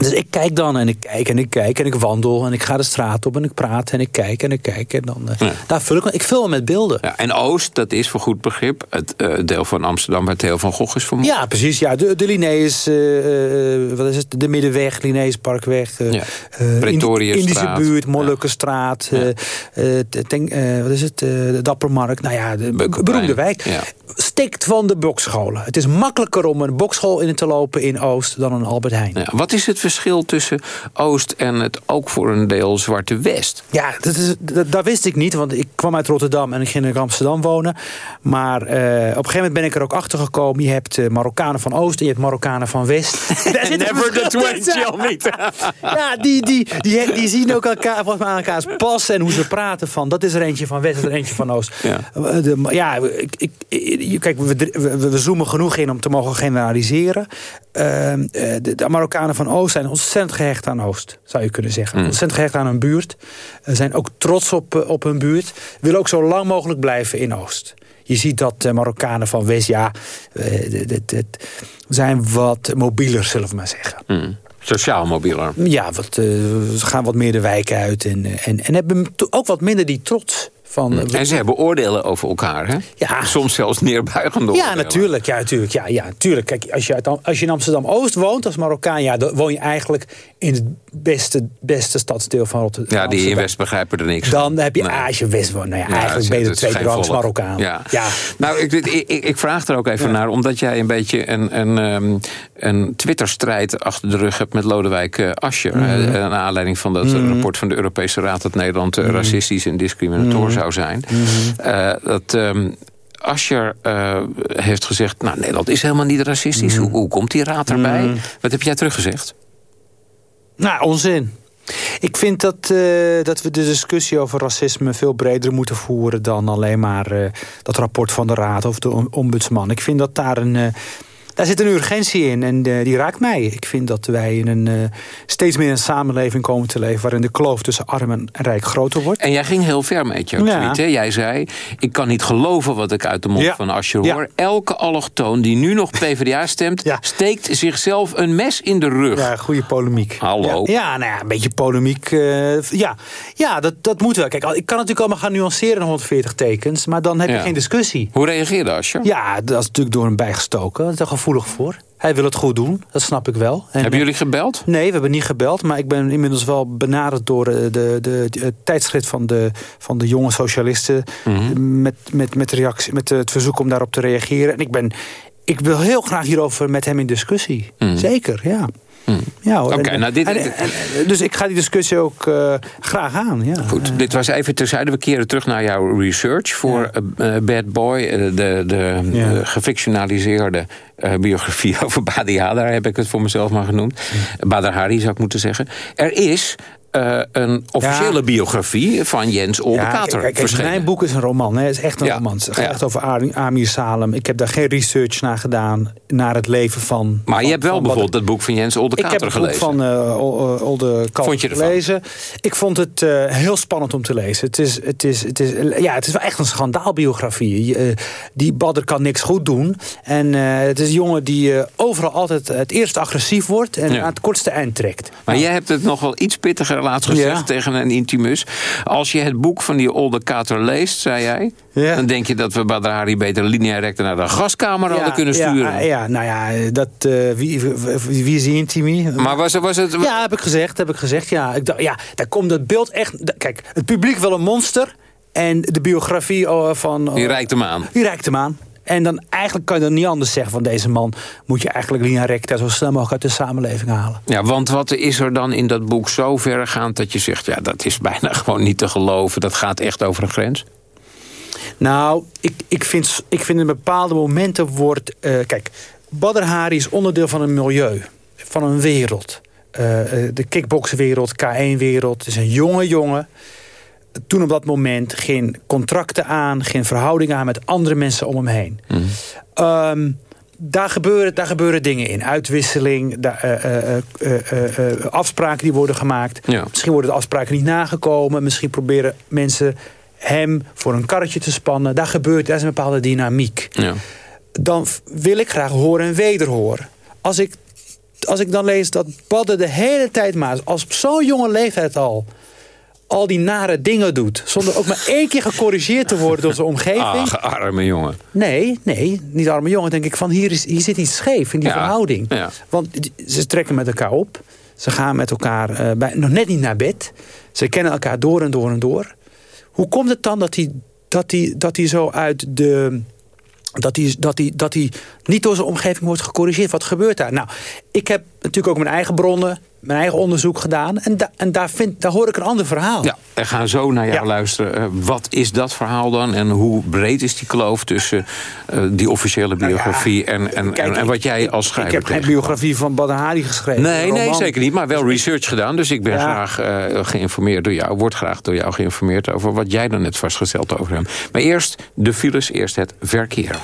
dus ik kijk dan en ik kijk en ik kijk en ik wandel... en ik ga de straat op en ik praat en ik kijk en ik kijk. En dan, uh, ja. daar vul ik, ik vul met beelden. Ja, en Oost, dat is voor goed begrip... het uh, deel van Amsterdam waar Theo van Gogh is vermoord. Ja, precies. Ja, de, de Linnaeus, uh, wat is het? De Middenweg, Linnaeus Parkweg. ja. Pretorië Indische buurt, Molukkenstraat. Ja. Ten, wat is het? de Dappermarkt. Nou ja, de beroemde wijk. Stikt van de bokscholen. Het is makkelijker om een bokschool in te lopen in Oost dan een Albert Heijn. Ja, wat is het verschil tussen Oost en het ook voor een deel Zwarte West? Ja, dat, is, dat, dat wist ik niet, want ik kwam uit Rotterdam en ik ging in Amsterdam wonen. Maar uh, op een gegeven moment ben ik er ook achter gekomen. Je hebt uh, Marokkanen van Oost en je hebt Marokkanen van West. Never the twain niet. ja, die, die, die, die, zien ook elkaar, volgens mij aan elkaars pas en hoe ze praten van. Dat is er eentje van West en er eentje van Oost. Ja, de, ja ik, ik, ik, kijk, we, we, we, zoomen genoeg in om te mogen generaliseren. Uh, de, de, Marokkanen van Oost zijn ontzettend gehecht aan Oost, zou je kunnen zeggen. Mm. Ontzettend gehecht aan hun buurt. Uh, zijn ook trots op, uh, op hun buurt. Willen ook zo lang mogelijk blijven in Oost. Je ziet dat de Marokkanen van West, ja, zijn wat mobieler, zullen we maar zeggen. Mm. Sociaal mobieler. Ja, wat, ze gaan wat meer de wijk uit en, en, en hebben ook wat minder die trots. Van, mm. en ze hebben oordelen over elkaar, hè? Ja. Soms zelfs neerbuigende Ja, natuurlijk. Ja, natuurlijk. Ja, ja, natuurlijk. Kijk, als je, uit, als je in Amsterdam-Oost woont als Marokkaan... Ja, dan woon je eigenlijk in het beste, beste stadsdeel van Rotterdam. Ja, die in West begrijpen er niks Dan heb je, nee. ah, als je West woont, nou ja, ja eigenlijk ben je de tweede rangs Marokkaan. Ja. ja. Nou, ik, ik, ik, vraag er ook even ja. naar, omdat jij een beetje een, een, um, een Twitter-strijd achter de rug hebt met Lodewijk uh, Asscher. Mm naar aanleiding van dat mm -hmm. rapport van de Europese Raad dat Nederland uh, racistisch en discriminator -hmm. Zou zijn. Uh, dat um, Asscher uh, heeft gezegd... nou, Nederland is helemaal niet racistisch. Mm. Hoe, hoe, komt die raad erbij? Wat heb jij teruggezegd? Nou, onzin. Ik vind dat, uh, dat we de discussie over racisme veel breder moeten voeren... dan alleen maar uh, dat rapport van de raad of de ombudsman. Ik vind dat daar een... Daar zit een urgentie in en uh, die raakt mij. Ik vind dat wij in een, uh, steeds meer een samenleving komen te leven... waarin de kloof tussen arm en rijk groter wordt. En jij ging heel ver met je Ja. tweet. Hè? Jij zei, ik kan niet geloven wat ik uit de mond Ja. van Asscher Ja. hoor. Elke allochtoon die nu nog PvdA stemt... Steekt zichzelf een mes in de rug. Ja, goede polemiek. Hallo. Ja, nou ja, een beetje polemiek. eh, ja, ja dat, dat moet wel. Kijk, ik kan natuurlijk allemaal gaan nuanceren in 140 tekens... maar dan heb je geen discussie. Hoe reageerde Asscher? Ja, dat is natuurlijk door hem bijgestoken. Dat is er gevoelig voor. Hij wil het goed doen, dat snap ik wel. En, Hebben jullie gebeld? Nee, we hebben niet gebeld. Maar ik ben inmiddels wel benaderd door eh, de, de, de, het tijdschrift van de, van de jonge socialisten. Mhm. met, met, met, reactie, met het verzoek om daarop te reageren. En ik, ben, ik wil heel graag hierover met hem in discussie. Zeker, ja. Ja. Oké, En- nou, dit- en- en- en- dus ik ga die discussie ook eh, graag aan. Ja. Goed, dit was even terzijde. We keren terug naar jouw research voor eh, eh, Bad Boy. de de Ja. gefictionaliseerde biografie over Badia. Daar heb ik het voor mezelf maar genoemd. Badr Hari zou ik moeten zeggen. Er is eh, een officiële biografie van Jens Oldekater kijk, kijk, Mijn boek is een roman. Hè. Het is echt een Ja. roman. Het gaat Ja. echt over Amir Salem. Ik heb daar geen research naar gedaan. Naar het leven van... Maar je hebt wel bijvoorbeeld het boek van Jens Ik heb Oldekater het boek gelezen. van O- O- Olde Kalk Vond je ervan? gelezen. Ik vond het heel spannend om te lezen. Het is, het is, het is, ja, het is wel echt een schandaalbiografie. Je, die Badder kan niks goed doen. En het is een jongen die overal altijd het eerst agressief wordt... en Ja. aan het kortste eind trekt. Maar jij hebt het nog wel iets pittiger laatst gezegd Ja. tegen een intimus. Als je het boek van die Olde Kater leest, zei jij... Ja. dan denk je dat we Badr Hari beter linea recta naar de gaskamer hadden kunnen sturen. Ja, ja, nou ja, dat, eh, wie, wie, is die intimi? Maar was, was het... Ja, heb ik gezegd, heb ik gezegd. Ja, ik dacht, ja daar komt het beeld echt... Kijk, het publiek wil een monster. En de biografie oh, van... Die reikt hem aan. Die reikt hem aan. En dan eigenlijk kan je dan niet anders zeggen van deze man... moet je eigenlijk linea recta zo snel mogelijk uit de samenleving halen. Ja, want wat is er dan in dat boek zo verregaand dat je zegt... ja, dat is bijna gewoon niet te geloven. Dat gaat echt over een grens. Nou, ik, ik, vind, ik vind in bepaalde momenten wordt... eh, kijk, Badr Hari is onderdeel van een milieu. Van een wereld. Eh, de kickboxwereld, K1-wereld. Het is een jonge jongen. Toen op dat moment geen contracten aan... geen verhoudingen aan met andere mensen om hem heen. Ehm, daar, gebeuren, daar gebeuren dingen in. Uitwisseling, daar, eh, eh, eh, afspraken die worden gemaakt. Ja. Misschien worden de afspraken niet nagekomen. Misschien proberen mensen hem voor een karretje te spannen. Daar gebeurt, daar is een bepaalde dynamiek. Ja. Dan wil ik graag horen en wederhoren. Als ik, als ik dan lees dat Badde de hele tijd maar... als op zo'n jonge leeftijd al... al die nare dingen doet... zonder ook maar één keer gecorrigeerd te worden door zijn omgeving... Ach, arme jongen. Nee, nee, niet arme jongen. denk ik van hier, is, hier zit iets scheef in die Ja, verhouding. ja. Want ze trekken met elkaar op. Ze gaan met elkaar eh, bij, nog net niet naar bed. Ze kennen elkaar door en door en door. Hoe komt het dan dat hij dat die, dat die zo uit de... Dat hij, dat, hij, dat hij niet door zijn omgeving wordt gecorrigeerd. Wat gebeurt daar? Nou, ik heb natuurlijk ook mijn eigen bronnen, mijn eigen onderzoek gedaan. En, da, en daar, vind, daar hoor ik een ander verhaal. Ja, we gaan zo naar jou Ja. luisteren. Eh, wat is dat verhaal dan? En hoe breed is die kloof tussen eh, die officiële biografie... en, en, en, en wat jij als Ik schrijver heb geen biografie van Badr Hari geschreven. Nee, nee, zeker niet. Maar wel research gedaan. Dus ik ben Ja. graag eh, geïnformeerd door jou. Word graag door jou geïnformeerd over wat jij dan net vastgesteld over hem. Maar eerst de files, eerst het verkeer.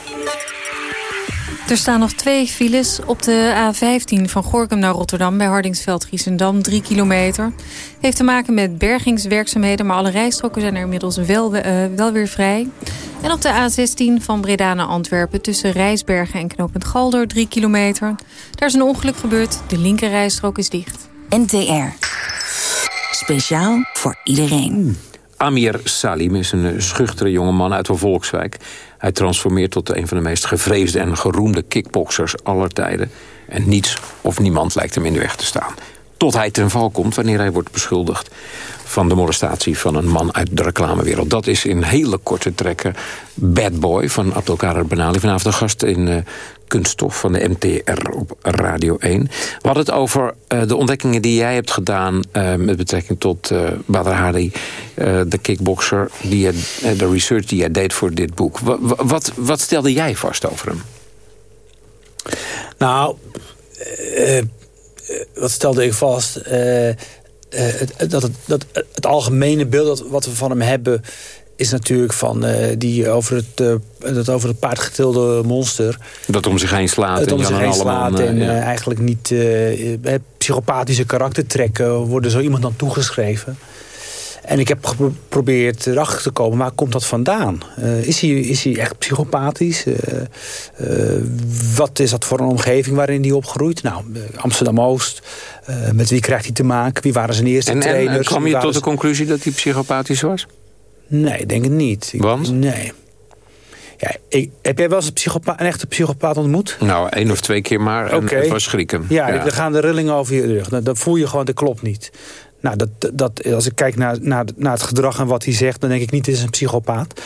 Er staan nog twee files op de A15 van Gorkum naar Rotterdam... bij Hardingsveld-Giessendam, 3 kilometer. Heeft te maken met bergingswerkzaamheden... maar alle rijstroken zijn er inmiddels wel, eh, wel weer vrij. En op de A16 van Breda naar Antwerpen... tussen Rijsbergen en Knopend Galder, 3 kilometer. Daar is een ongeluk gebeurd, de linker rijstrook is dicht. NTR. Speciaal voor iedereen. Amir Salim is een schuchtere jongeman uit de Volkswijk. Hij transformeert tot een van de meest gevreesde en geroemde kickboxers aller tijden. En niets of niemand lijkt hem in de weg te staan. Tot hij ten val komt wanneer hij wordt beschuldigd van de molestatie van een man uit de reclamewereld. Dat is in hele korte trekken Bad Boy van Abdelkader Benali. Vanavond de gast in eh, Kunststof van de MTR op Radio 1. We hadden het over eh, de ontdekkingen die jij hebt gedaan... eh, met betrekking tot eh Badr Hari, de kickboxer... Die de research die jij deed voor dit boek. Wa- wa- wat, wat stelde jij vast over hem? Nou, wat stelde ik vast? Dat het, dat het algemene beeld dat, wat we van hem hebben... is natuurlijk van eh, die over het, eh, dat over het paard getilde monster. Dat om zich heen slaat. En om zich heen slaat eh, en ja. eh, eigenlijk niet... eh, eh, psychopathische karaktertrekken worden zo iemand dan toegeschreven. En ik heb geprobeerd erachter te komen, waar komt dat vandaan? Eh, is, hij, is hij echt psychopathisch? Eh, eh, wat is dat voor een omgeving waarin hij opgroeit? Nou, eh, Amsterdam-Oost. Eh, met wie krijgt hij te maken? Wie waren zijn eerste En, en trainers? eh, kwam je tot de conclusie dat hij psychopathisch was? Nee, ik denk het niet. Ik- Want? Nee. Ja, ik, heb jij wel eens een, psychopa- een echte psychopaat ontmoet? Nou, één of twee keer maar. En Oké. het was schrikken. Ja, er gaan de rillingen over je rug. Dan, dan voel je gewoon, dat klopt niet. Nou, dat, dat, als ik kijk naar, naar, naar het gedrag en wat hij zegt... dan denk ik niet, dit is een psychopaat.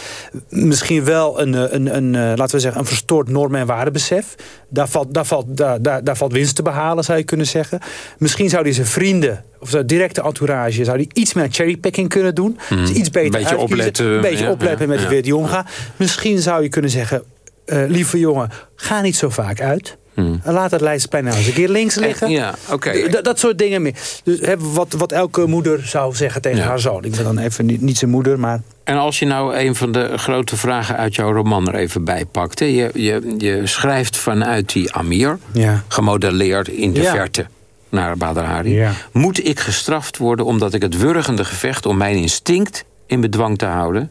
Misschien wel een, eh, een, een, eh, laten we zeggen, een verstoord norm- en waardebesef. Daar valt, daar, valt, daar, daar, daar valt winst te behalen, zou je kunnen zeggen. Misschien zou hij zijn vrienden, of zijn directe entourage... zou hij iets meer cherrypicking kunnen doen. Mhm. Dus iets beter Beetje opletten, Een beetje ja, opletten ja, met ja. wie die omgaat. Misschien zou je kunnen zeggen... eh, lieve jongen, ga niet zo vaak uit. En laat het Leidseplein nou eens een keer links liggen. ja, oké. Dat soort dingen meer. Dus hè, wat, wat elke moeder zou zeggen tegen Ja. haar zoon. Ik ben dan even niet, niet zijn moeder, maar... En als je nou een van de grote vragen uit jouw roman er even bij pakt. Hè? Je, je, je schrijft vanuit die Amir, Ja. gemodelleerd in de Ja. verte naar Badr Hari. Ja. Moet ik gestraft worden omdat ik het wurgende gevecht... om mijn instinct in bedwang te houden,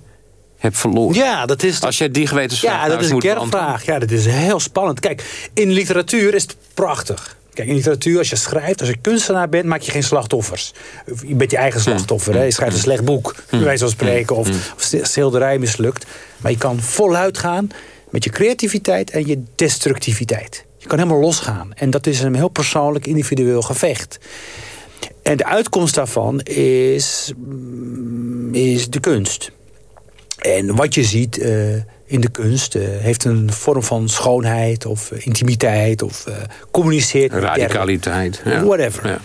heb verloren? Ja, dat is... Als jij die gewetensvraag Ja, dat is een kernvraag. Ja, dat is heel spannend. Kijk, in literatuur is het prachtig. Kijk, in literatuur, als je schrijft, als je kunstenaar bent... maak je geen slachtoffers. Je bent je eigen slachtoffer. Hè? Je schrijft een slecht boek, bij wijze van spreken... of, of schilderij mislukt. Maar je kan voluit gaan met je creativiteit en je destructiviteit. Je kan helemaal losgaan. En dat is een heel persoonlijk, individueel gevecht. En de uitkomst daarvan is, mm, is de kunst. En wat je ziet eh, in de kunst eh, heeft een vorm van schoonheid of eh, intimiteit of communiceert. Radicaliteit. Ja. Whatever. Ja.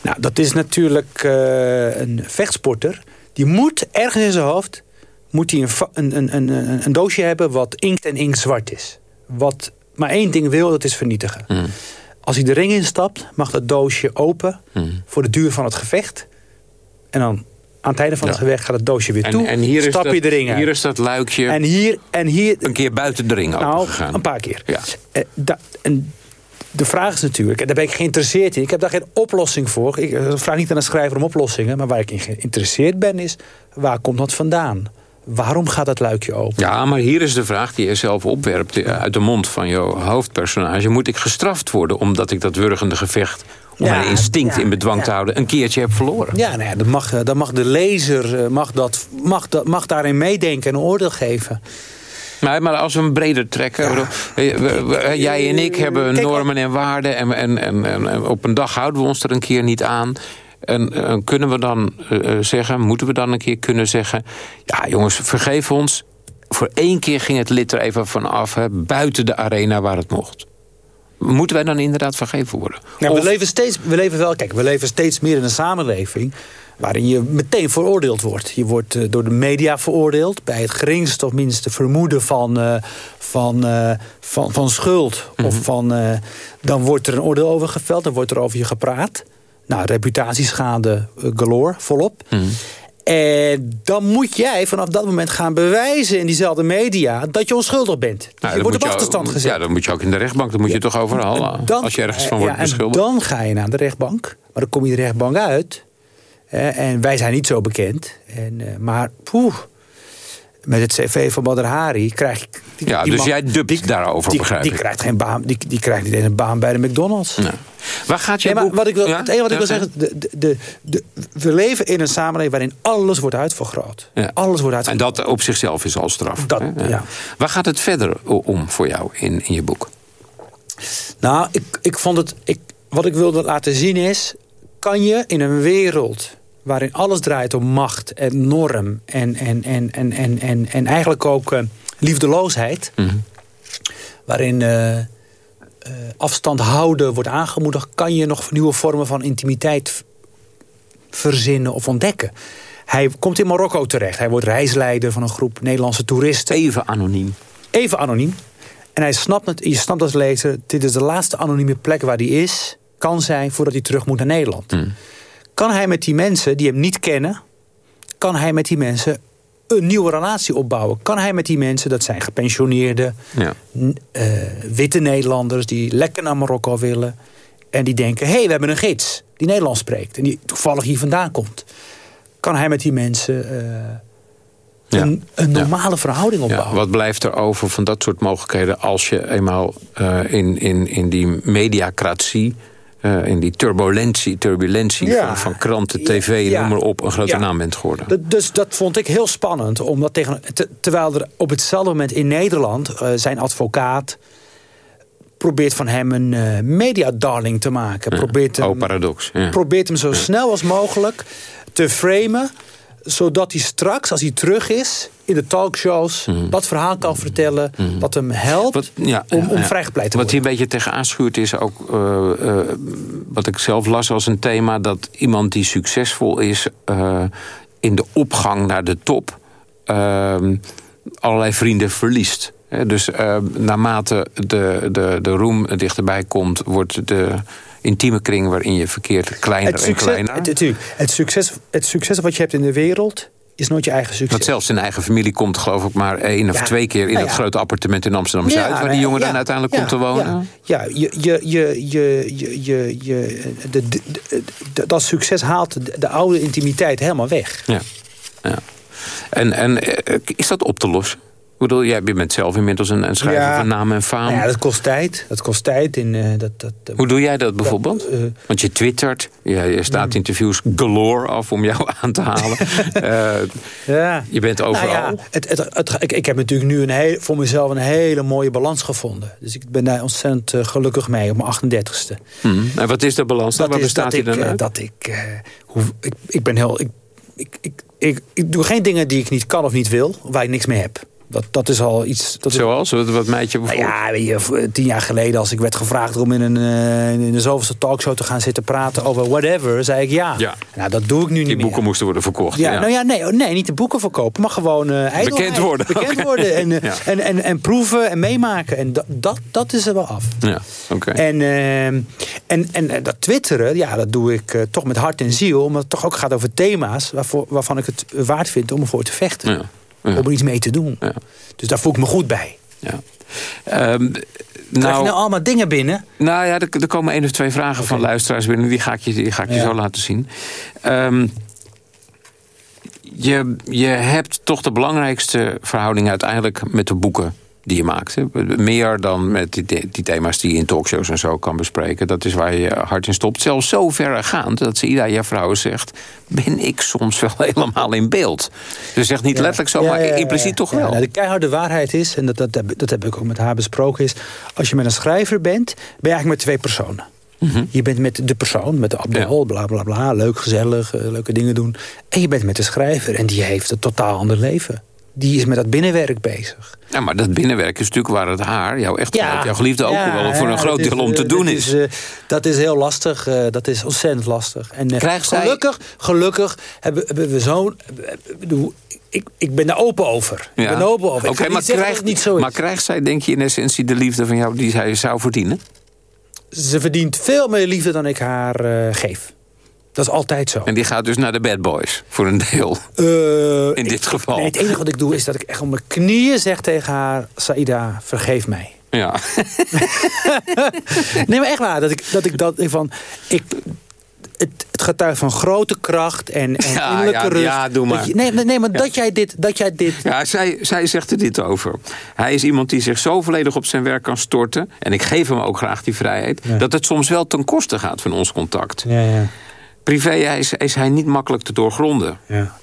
Nou, dat is natuurlijk een vechtsporter. Die moet ergens in zijn hoofd moet hij een, een, een, een, doosje hebben wat inkt en inkt zwart is. Wat maar één ding wil, dat is vernietigen. Hmm. Als hij de ring instapt, mag dat doosje open Hmm. voor de duur van het gevecht. En dan aan het einde van het gevecht gaat het doosje weer En, toe. en hier, is stap dat, je de ring uit. hier is dat luikje En hier, en hier een keer buiten de ring nou, opengegaan. een paar keer. Ja. Eh, da- en de vraag is natuurlijk, en daar ben ik geïnteresseerd in. Ik heb daar geen oplossing voor. Ik eh, vraag niet aan een schrijver om oplossingen. Maar waar ik in geïnteresseerd ben is, waar komt dat vandaan? Waarom gaat dat luikje open? Ja, maar hier is de vraag die je zelf opwerpt eh, uit de mond van jouw hoofdpersonage. Moet ik gestraft worden omdat ik dat wurgende gevecht... om Ja, mijn instinct ja, in bedwang te houden... een keertje heb verloren? Ja, nou ja, dan, mag, eh, dan mag de lezer eh, mag dat, mag dat, mag daarin meedenken en een oordeel geven. Maar, maar als we hem breder trekken... eh, jij en ik hebben Kijk, normen en waarden... En, en, en, en- en op een dag houden we ons er een keer niet aan... En eh, kunnen we dan eh, eh, zeggen, moeten we dan een keer kunnen zeggen... ja jongens, vergeef ons, voor één keer ging het lid er even van af... Hè, buiten de arena waar het mocht. Moeten wij dan inderdaad vergeven worden? Nou, Of- we, leven steeds, we leven wel, kijk, we leven steeds meer in een samenleving waarin je meteen veroordeeld wordt. Je wordt eh, door de media veroordeeld bij het geringste of minste vermoeden van, eh, van, eh, van, van schuld. Mhm. Of van, eh, dan wordt er een oordeel over geveld, dan wordt er over je gepraat. Nou, reputatieschade galore, volop. Mhm. En dan moet jij vanaf dat moment gaan bewijzen in diezelfde media dat je onschuldig bent. Nou, je wordt op achterstand gezet. Ja, dan moet je ook in de rechtbank. Dan moet je toch overal, Dan- als je ergens van eh, wordt ja, beschuldigd. dan ga je naar de rechtbank. Maar dan kom je de rechtbank uit. Eh, en wij zijn niet zo bekend. En, eh, maar poeh, met het cv van Badr Hari krijg ik... die- Ja, die dus man- jij dubt die- daarover, die, begrijp die ik. Krijgt geen baan, die, die krijgt niet eens een baan bij de McDonald's. Ja. Waar gaat je Nee, maar boek- wat ik wil, Ja? het enige wat ik wil Ja, zeggen... De, de, de, we leven in een samenleving waarin alles wordt uitvergroot. Alles wordt En uitvergroot. dat op zichzelf is al straf. Dat. Waar gaat het verder om voor jou in, in je boek? Nou, ik, ik vond het. Ik, wat ik wilde laten zien is. Kan je in een wereld waarin alles draait om macht en norm. en, en, en, en, en, en, en eigenlijk ook eh, liefdeloosheid. Mhm. waarin eh, eh, afstand houden wordt aangemoedigd. kan je nog nieuwe vormen van intimiteit verzinnen of ontdekken. Hij komt in Marokko terecht. Hij wordt reisleider van een groep Nederlandse toeristen. Even anoniem. Even anoniem. En hij snapt het, je snapt als lezer... dit is de laatste anonieme plek waar hij is... kan zijn voordat hij terug moet naar Nederland. Hmm. Kan hij met die mensen die hem niet kennen... kan hij met die mensen een nieuwe relatie opbouwen? Kan hij met die mensen, dat zijn gepensioneerde... Ja. eh, witte Nederlanders die lekker naar Marokko willen... en die denken, hé, hey, we hebben een gids die Nederlands spreekt... en die toevallig hier vandaan komt. Kan hij met die mensen... eh, Ja. een, een normale verhouding Ja, opbouwen? wat blijft er over van dat soort mogelijkheden... als je eenmaal eh, in, in, in die mediacratie... eh, in die turbulentie, turbulentie Ja. van, van kranten, tv, Ja. noem maar op... een grote Ja. naam bent geworden. Dus dat vond ik heel spannend. Omdat tegen, te- terwijl er op hetzelfde moment in Nederland... eh, zijn advocaat probeert van hem een eh media-darling te maken. Probeert hem, oh, paradox. Probeert hem zo snel als mogelijk te framen... zodat hij straks, als hij terug is in de talkshows... dat verhaal kan vertellen dat hem helpt Mhm. ja, om, om ja. vrijgepleit te Wat worden. hier een beetje tegen aanschuurt is ook... eh, eh, wat ik zelf las als een thema... dat iemand die succesvol is eh, in de opgang naar de top... allerlei vrienden verliest. Dus naarmate de, de, de roem dichterbij komt... wordt de intieme kring waarin je verkeert kleiner Het en kleiner. het, het, succes, het succes wat je hebt in de wereld is nooit je eigen succes. Want zelfs zijn eigen familie komt geloof ik maar één of Ja. twee keer... in Nou dat ja. grote appartement in Amsterdam-Zuid... waar die nee, jongen dan uiteindelijk komt te wonen. Ja, je, je, je, je, je, je, je, de, de, de- de- dat succes haalt de, de oude intimiteit helemaal weg. Ja. ja. En, en eh, is dat op te lossen? Ik bedoel, jij bent zelf inmiddels een, een schrijver Ja. van naam en faam. Nou ja, dat kost tijd. Dat kost tijd. In, eh, dat, dat, dat- Hoe doe jij dat bijvoorbeeld? eh, Want je twittert, je, je staat interviews galore af om jou aan te halen. Eh, ja. je bent overal. Nou ja, het, het, het- ik, ik heb natuurlijk nu een heel, voor mezelf een hele mooie balans gevonden. Dus ik ben daar ontzettend eh, gelukkig mee op mijn 38ste. Hm. En wat is de balans dan? Dat Waar is bestaat dat die dan eh, uit? dat ik, eh, hoe, ik... Ik ben heel... Ik, ik, ik, ik, ik doe geen dingen die ik niet kan of niet wil, waar ik niks mee heb. Dat, dat is al iets... Dat Zoals? Wat, wat meidje Nou bijvoorbeeld? ja, je, tien jaar geleden als ik werd gevraagd om in een, eh, in de zoveelste talkshow te gaan zitten praten over whatever, zei ik ja. Ja. Nou, dat doe ik nu niet Die meer. boeken moesten worden verkocht. Ja, nou ja, nee, oh, nee, niet de boeken verkopen, maar gewoon eh ijdelheid. Bekend worden, Bekend worden en, eh, Ja. en, en, en proeven en meemaken. En dat, dat, dat is er wel af. Ja, oké. En, en, en dat twitteren, ja, dat doe ik toch met hart en ziel. Omdat het toch ook gaat over thema's waarvoor, waarvan ik het waard vind om ervoor te vechten. Ja. Om er iets mee te doen. Dus daar voel ik me goed bij. Ja. Ehm, Krijg je nou, nou allemaal dingen binnen? nou ja, er, er komen één of twee vragen van luisteraars binnen. Die ga ik je, die ga ik je zo laten zien. Ehm, je, je hebt toch de belangrijkste verhouding uiteindelijk met de boeken die je maakt. Hè? Meer dan met die, die thema's die je in talkshows en zo kan bespreken. Dat is waar je hart in stopt. Zelfs zo verregaand dat Ida, je vrouw, zegt... ben ik soms wel helemaal in beeld. Ze zegt niet Ja. letterlijk zo, Ja, maar ja, impliciet toch wel. nou, de keiharde waarheid is, en dat, dat, heb, dat heb ik ook met haar besproken... is als je met een schrijver bent, ben je eigenlijk met twee personen. Mhm. Je bent met de persoon, met de Abdel, bla bla bla. Leuk, gezellig, eh, leuke dingen doen. En je bent met de schrijver en die heeft een totaal ander leven. Die is met dat binnenwerk bezig. Ja, maar dat binnenwerk is natuurlijk waar het haar, jouw echtgenoot, jouw geliefde ook ja, wel voor een groot deel om eh, te doen dat is. eh, dat is heel lastig. eh, dat is ontzettend lastig. En eh, Krijgt zij- gelukkig, gelukkig hebben, hebben we zo'n... eh, ik Ik, ben daar open over. Ik ben open over. Ga maar, krijgt, niet zo is. maar krijgt zij, denk je, in essentie de liefde van jou die zij zou verdienen? Ze verdient veel meer liefde dan ik haar eh, geef. Dat is altijd zo. En die gaat dus naar de bad boys, voor een deel. Eh, in dit geval. Nee, het enige wat ik doe is dat ik echt op mijn knieën zeg tegen haar... Saida, vergeef mij. Ja. nee, maar echt waar. Dat ik dat, ik, dat ik van... Ik, het, het getuigt van grote kracht en, en Ja, innerlijke ja, rust. ja, doe maar. je- nee, nee, nee, maar dat jij dit... Dat jij dit Ja, zij, zij zegt er dit over. Hij is iemand die zich zo volledig op zijn werk kan storten. En ik geef hem ook graag die vrijheid. Dat het soms wel ten koste gaat van ons contact. Ja, ja. Privé is, is hij niet makkelijk te doorgronden. Ja.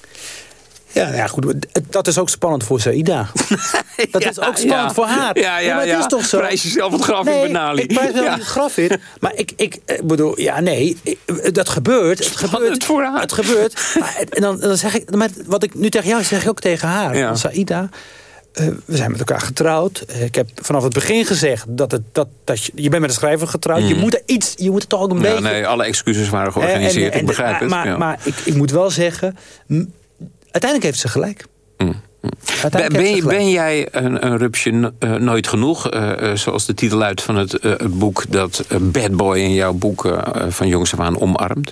Ja, nou ja, goed. Dat is ook spannend voor Saida. Dat is ook spannend ja. voor haar. Ja, ja, maar het is toch zo. Prijs jezelf het graf in, nee, Benali. ik prijs niet het graf in. Maar ik, ik eh, bedoel, ja, nee. ik- Dat gebeurt. Het gebeurt. voor haar. Het gebeurt. Maar, en dan, dan zeg ik, maar wat ik nu tegen jou zeg, zeg ik ook tegen haar. Ja. Eh, we zijn met elkaar getrouwd. Eh, ik heb vanaf het begin gezegd dat, het, dat, dat je, je bent met een schrijver getrouwd. Je moet er iets, je moet er toch ook een Ja, beetje... nee, alle excuses waren georganiseerd, en- en- ik begrijp het. Maar, ja. maar ik, ik moet wel zeggen, uiteindelijk heeft ze gelijk. Ben, Uiteindelijk ben, ben jij een, een rupsje eh, nooit genoeg? zoals de titel uit van het, het boek... dat Bad Boy in jouw boek van jongs af aan omarmt?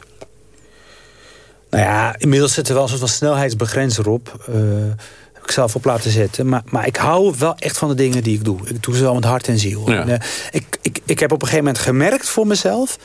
Nou ja, inmiddels zit er wel een soort van snelheidsbegrenzer op. Ik zelf op laten zetten. Maar, maar ik hou wel echt van de dingen die ik doe. Ik doe ze wel met hart en ziel. Ja. En, eh, ik, ik, ik heb op een gegeven moment gemerkt voor mezelf...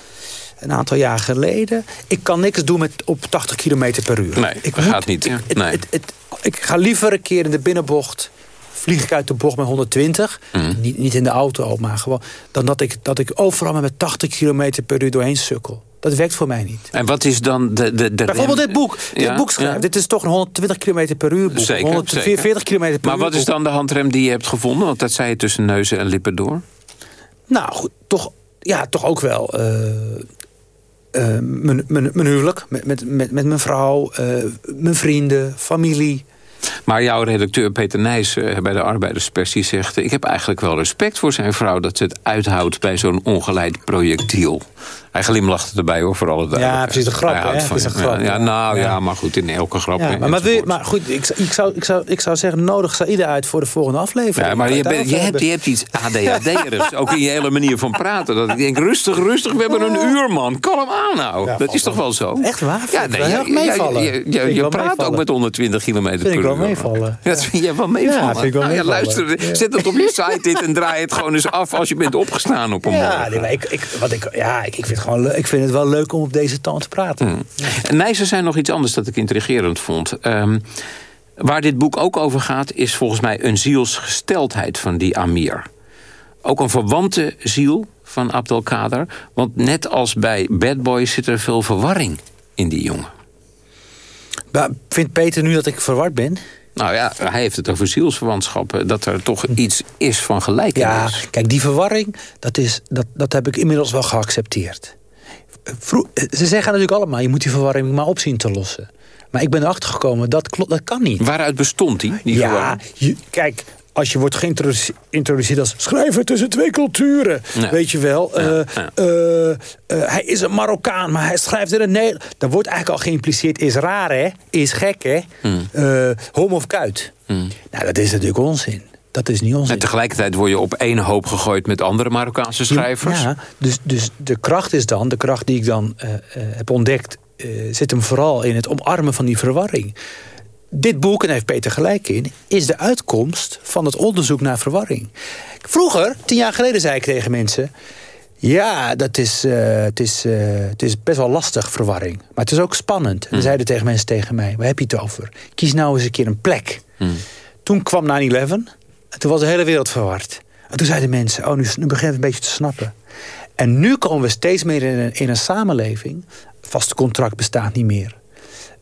een aantal jaar geleden... ik kan niks doen met, op 80 km per uur. Nee, ik dat gaat niet. het- nee. het- het- ik ga liever een keer in de binnenbocht... vlieg ik uit de bocht met 120. Mm. Niet, niet in de auto, maar gewoon... dan dat ik, dat ik overal met 80 km per uur doorheen sukkel. Dat werkt voor mij niet. En wat is dan de... de, de Bijvoorbeeld dit boek. Ja, dit boek schrijven. ja. Dit is toch een 120 km per uur boek. Zeker, 140 km per Maar uur wat is dan de handrem die je hebt gevonden? Want dat zei je tussen neuzen en lippen door. Nou goed, toch, ja, toch ook wel... eh, mijn, mijn, mijn huwelijk met, met, met, met mijn vrouw, eh, mijn vrienden, familie. Maar jouw redacteur Peter Nijs bij de Arbeiderspers... zegt, ik heb eigenlijk wel respect voor zijn vrouw... dat ze het uithoudt bij zo'n ongeleid projectiel. Hij glimlachte erbij hoor, voor alle Ja, precies, de grap, hè? Het is een grap, Ja, ja, ja. nou ja. Ja. maar goed, in elke grap. Ja, maar, maar, wil je- enzovoort. maar goed, ik, ik, zou, ik, zou, ik zou zeggen, nodig Saïda uit voor de volgende aflevering. Ja, maar je, je, hebt, je hebt iets ADHD'erigs. ook in je hele manier van praten. Dat ik denk, rustig, rustig, we hebben een uur, man. Kalm aan nou. dat is toch wel zo? Echt waar? Vind Ja, ik nee, je, meevallen. je, Vind ik praat meevallen. ook met 120 kilometer Vind ik per wel uur. meevallen. Ja, dat vind jij wel meevallen. Ja, vind ik wel Nou ja, meevallen. luister, Ja. zet het op je site dit en draai het gewoon eens af als je bent opgestaan op een Ja, morgen. nee, maar ik, ik, wat ik, ja ik, ik, vind het gewoon, ik vind het wel leuk om op deze toon te praten. Hmm. En Nijzer zei nog iets anders dat ik intrigerend vond. Ehm, waar dit boek ook over gaat, is volgens mij een zielsgesteldheid van die Amir. Ook een verwante ziel van Abdelkader. Want net als bij Bad Boys zit er veel verwarring in die jongen. Maar vindt Peter nu dat ik verward ben? Nou ja, hij heeft het over zielsverwantschappen. Dat er toch iets is van Ja, gelijkenis. kijk, die verwarring, dat, is, dat, dat heb ik inmiddels wel geaccepteerd. Vro- ze zeggen natuurlijk allemaal, je moet die verwarring maar op zien te lossen. Maar ik ben erachter gekomen, dat, klopt, dat kan niet. Waaruit bestond die, die ja, je- kijk, als je wordt geïntroduceerd als schrijver tussen twee culturen, weet je wel. Ja, eh, ja. eh, eh, hij is een Marokkaan, maar hij schrijft in het Nederlands. Dan wordt eigenlijk al geïmpliceerd, is raar hè, is gek hè, Hmm. Eh, homo of kuit. Nou, dat is natuurlijk onzin. Dat is niet onzin. En tegelijkertijd word je op één hoop gegooid met andere Marokkaanse schrijvers. Ja, dus, dus de kracht is dan, de kracht die ik dan heb ontdekt... zit hem vooral in het omarmen van die verwarring. Dit boek, en daar heeft Peter gelijk in... is de uitkomst van het onderzoek naar verwarring. Vroeger, tien jaar geleden, zei ik tegen mensen... Ja, dat is, eh, het, is, eh, het is best wel lastig, verwarring. Maar het is ook spannend. En dan zeiden tegen mensen tegen mij, waar heb je het over? Kies nou eens een keer een plek. Toen kwam 9-11 en toen was de hele wereld verward. En toen zeiden mensen, oh, nu, nu begint het een beetje te snappen. En nu komen we steeds meer in een, in een samenleving. Vast contract bestaat niet meer.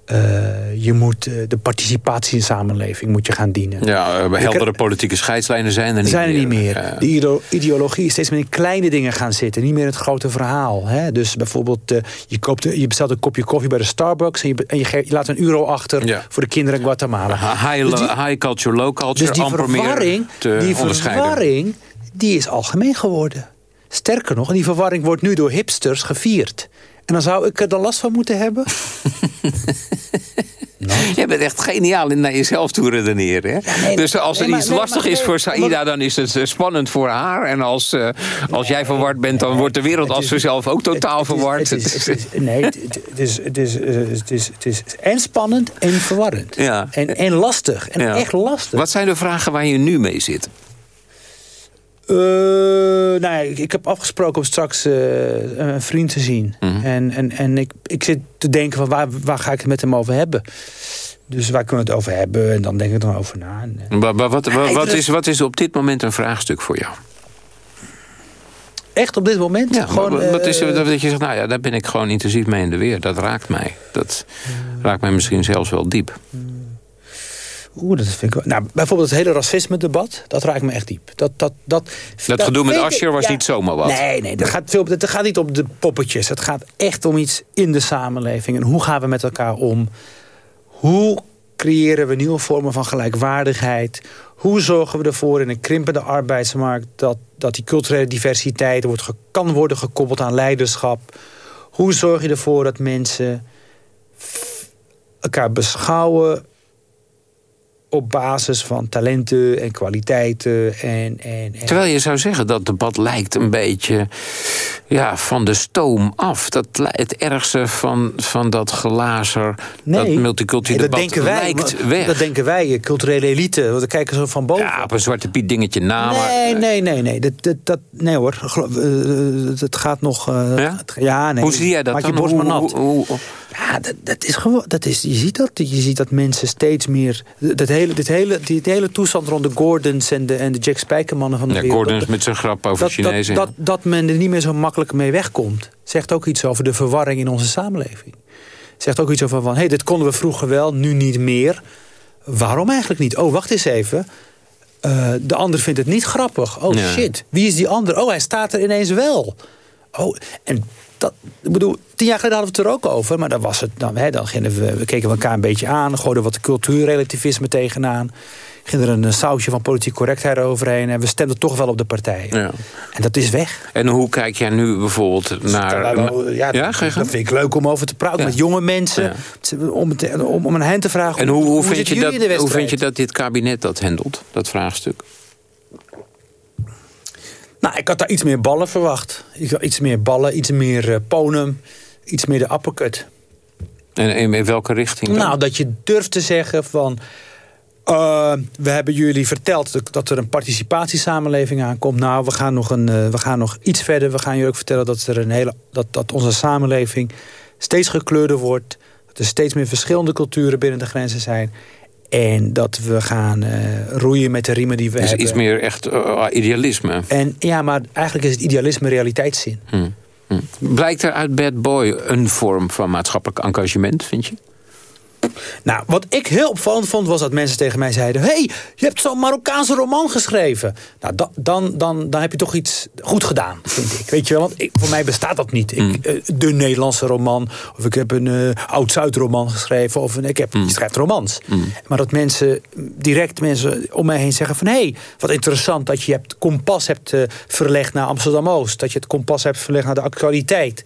Eh, je moet eh, de participatie in de samenleving moet je gaan dienen. Ja, Ik- heldere politieke scheidslijnen zijn er niet zijn er meer. niet meer. De ideo- ideologie is steeds meer in kleine dingen gaan zitten. Niet meer in het grote verhaal. Hè? Dus bijvoorbeeld, eh, je, koopt, je bestelt een kopje koffie bij de Starbucks... en je, en laat een euro achter Ja. voor de kinderen in Guatemala. high, Dus die- high culture, low culture, dus die amper verwarring, meer die verwarring die is algemeen geworden. Sterker nog, die verwarring wordt nu door hipsters gevierd. En dan zou ik er dan last van moeten hebben? Jij bent echt geniaal in naar jezelf toe redeneren. Hè? nee, dus als er nee, iets nee, lastig is voor Saïda, dan is het eh, spannend voor haar. En als, eh, als jij verward bent, dan wordt de wereld als zichzelf ook totaal verward. Het is, het is- nee, het, het is, het, is, eh, het, is, het is en spannend en verwarrend. Ja. En, en lastig. En Ja. echt lastig. Wat zijn de vragen waar je nu mee zit? Eh, nou, ja, ik, ik heb afgesproken om straks eh, een vriend te zien. Mhm. En, en, en ik, ik zit te denken van waar, waar ga ik het met hem over hebben. Dus waar kunnen we het over hebben? En dan denk ik dan over na. Eh, wa- Wat, wat, is, wat is op dit moment een vraagstuk voor jou? Echt op dit moment? Ja, Gewoon, wat, wat is er dat je zegt, nou ja, daar ben ik gewoon intensief mee in de weer. Dat raakt mij. Dat raakt mij misschien zelfs wel diep. Oeh, dat vind ik wel. Nou, bijvoorbeeld het hele racisme-debat, dat raakt me echt diep. Dat, dat, dat, Dat gedoe met Asscher was niet zomaar wat. Nee, nee, dat gaat, veel, dat gaat niet om de poppetjes. Het gaat echt om iets in de samenleving. En hoe gaan we met elkaar om? Hoe creëren we nieuwe vormen van gelijkwaardigheid? Hoe zorgen we ervoor in een krimpende arbeidsmarkt... dat, dat die culturele diversiteit wordt, kan worden gekoppeld aan leiderschap? Hoe zorg je ervoor dat mensen elkaar beschouwen op basis van talenten en kwaliteiten. En, en, en Terwijl je zou zeggen dat debat lijkt een beetje ja, van de stoom af. Dat, het ergste van, van dat glazer, dat Nee, dat debat denken wij, lijkt weg. Dat denken wij, eh, culturele elite. Want dan kijken ze van boven. ja, op een zwarte piet dingetje na. nee, nee, nee, nee. Dat, dat, dat, nee hoor. Gelo- eh, Het gaat nog... eh, Ja? het- ja, nee. Hoe zie jij dat Maak dan? je borst maar Hoe- nat. hoe- hoe- Ja, dat, dat is gewoon. Dat is, je, ziet dat, je ziet dat mensen steeds meer. Dat hele, dit hele, die, die hele toestand rond de Gordons en de, en de Jack Spijkermannen van de Ja, wereld. Gordon dat- met zijn grap over dat, Chinezen. Dat, dat, dat men er niet meer zo makkelijk mee wegkomt. Zegt ook iets over de verwarring in onze samenleving. Zegt ook iets over van, hé, hey, dit konden we vroeger wel, nu niet meer. Waarom eigenlijk niet? Oh, wacht eens even. Eh, de ander vindt het niet grappig. Oh Ja. shit, wie is die ander? Oh, hij staat er ineens wel. Oh, en dat, ik bedoel, tien jaar geleden hadden we het er ook over. Maar dan was het, dan, hè, dan gingen we, we keken we elkaar een beetje aan. Gooiden wat cultuurrelativisme tegenaan. ging er een sausje van politiek correctheid overheen... en we stemden toch wel op de partijen. Ja. En dat is weg. En hoe kijk jij nu bijvoorbeeld naar... ja, dat vind ik leuk om over te praten Ja. met jonge mensen. Om, het- om, om aan hen te vragen... En hoe, hoe, vind zitten je dat, hoe vind je dat dit kabinet dat handelt, dat vraagstuk? Nou, ik had daar iets meer ballen verwacht. Ik had iets meer ballen, iets meer eh, ponum, iets meer de uppercut. En in, in welke richting dan? Nou, dat je durft te zeggen van... eh, we hebben jullie verteld dat- dat er een participatiesamenleving aankomt. Nou, we gaan nog, een, eh, we gaan nog iets verder. We gaan jullie ook vertellen dat, er een hele, dat, dat onze samenleving steeds gekleurder wordt. Dat er steeds meer verschillende culturen binnen de grenzen zijn. En dat we gaan eh, roeien met de riemen die we dus hebben. iets meer echt eh, idealisme. En ja, maar eigenlijk is het idealisme realiteitszin. Hm. Hm. Blijkt er uit Bad Boy een vorm van maatschappelijk engagement, vind je? Nou, wat ik heel opvallend vond, was dat mensen tegen mij zeiden... hey, je hebt zo'n Marokkaanse roman geschreven. Nou, da- dan, dan, dan heb je toch iets goed gedaan, vind ik. Weet je wel, want ik, voor mij bestaat dat niet. Ik, eh, de Nederlandse roman, of ik heb een eh, Oud-Zuid-roman geschreven... of een, ik heb, je schrijft romans. Maar dat mensen, direct mensen om mij heen zeggen van... hé, hey, wat interessant dat je het kompas hebt eh, verlegd naar Amsterdam-Oost. Dat je het kompas hebt verlegd naar de actualiteit.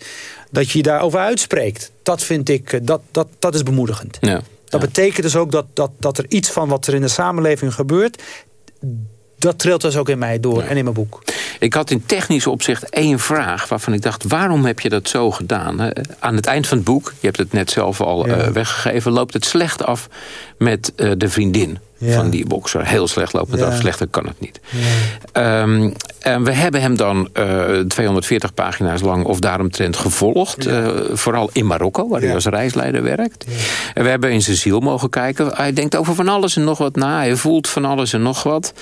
Dat je je daarover uitspreekt. Dat vind ik, eh, dat, dat, dat is bemoedigend. Ja. Dat betekent dus ook dat, dat, dat er iets van wat er in de samenleving gebeurt... dat trilt dus ook in mij door en in mijn boek. Ik had in technisch opzicht één vraag waarvan ik dacht... waarom heb je dat zo gedaan? Aan het eind van het boek, je hebt het net zelf al eh, weggegeven... loopt het slecht af met eh, de vriendin Ja. van die bokser. Heel slecht Ja. af, slechter kan het niet. Ehm, en we hebben hem dan eh, 240 pagina's lang of daaromtrent gevolgd. eh, vooral in Marokko, waar hij als reisleider werkt. En we hebben in zijn ziel mogen kijken. Hij denkt over van alles en nog wat na. Hij voelt van alles en nog wat.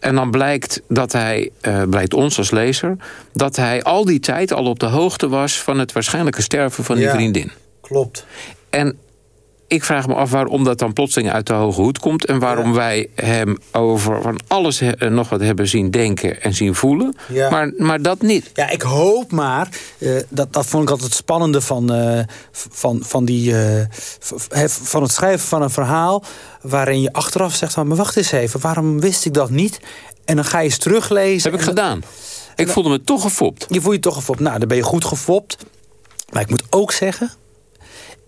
En dan blijkt dat hij, eh, blijkt ons als lezer... dat hij al die tijd al op de hoogte was... van het waarschijnlijke sterven van die Ja. vriendin. Klopt. En ik vraag me af waarom dat dan plotseling uit de hoge hoed komt... en waarom wij hem over van alles he- en nog wat hebben zien denken en zien voelen. Ja. Maar, maar dat niet. Ja, ik hoop maar, eh, dat, dat vond ik altijd het spannende van, eh, van, van, die, eh, van het schrijven van een verhaal... waarin je achteraf zegt maar wacht eens even, waarom wist ik dat niet? En dan ga je eens teruglezen. heb ik gedaan. Ik voelde me toch gefopt. Je voelt je toch gefopt. Nou, dan ben je goed gefopt. Maar ik moet ook zeggen,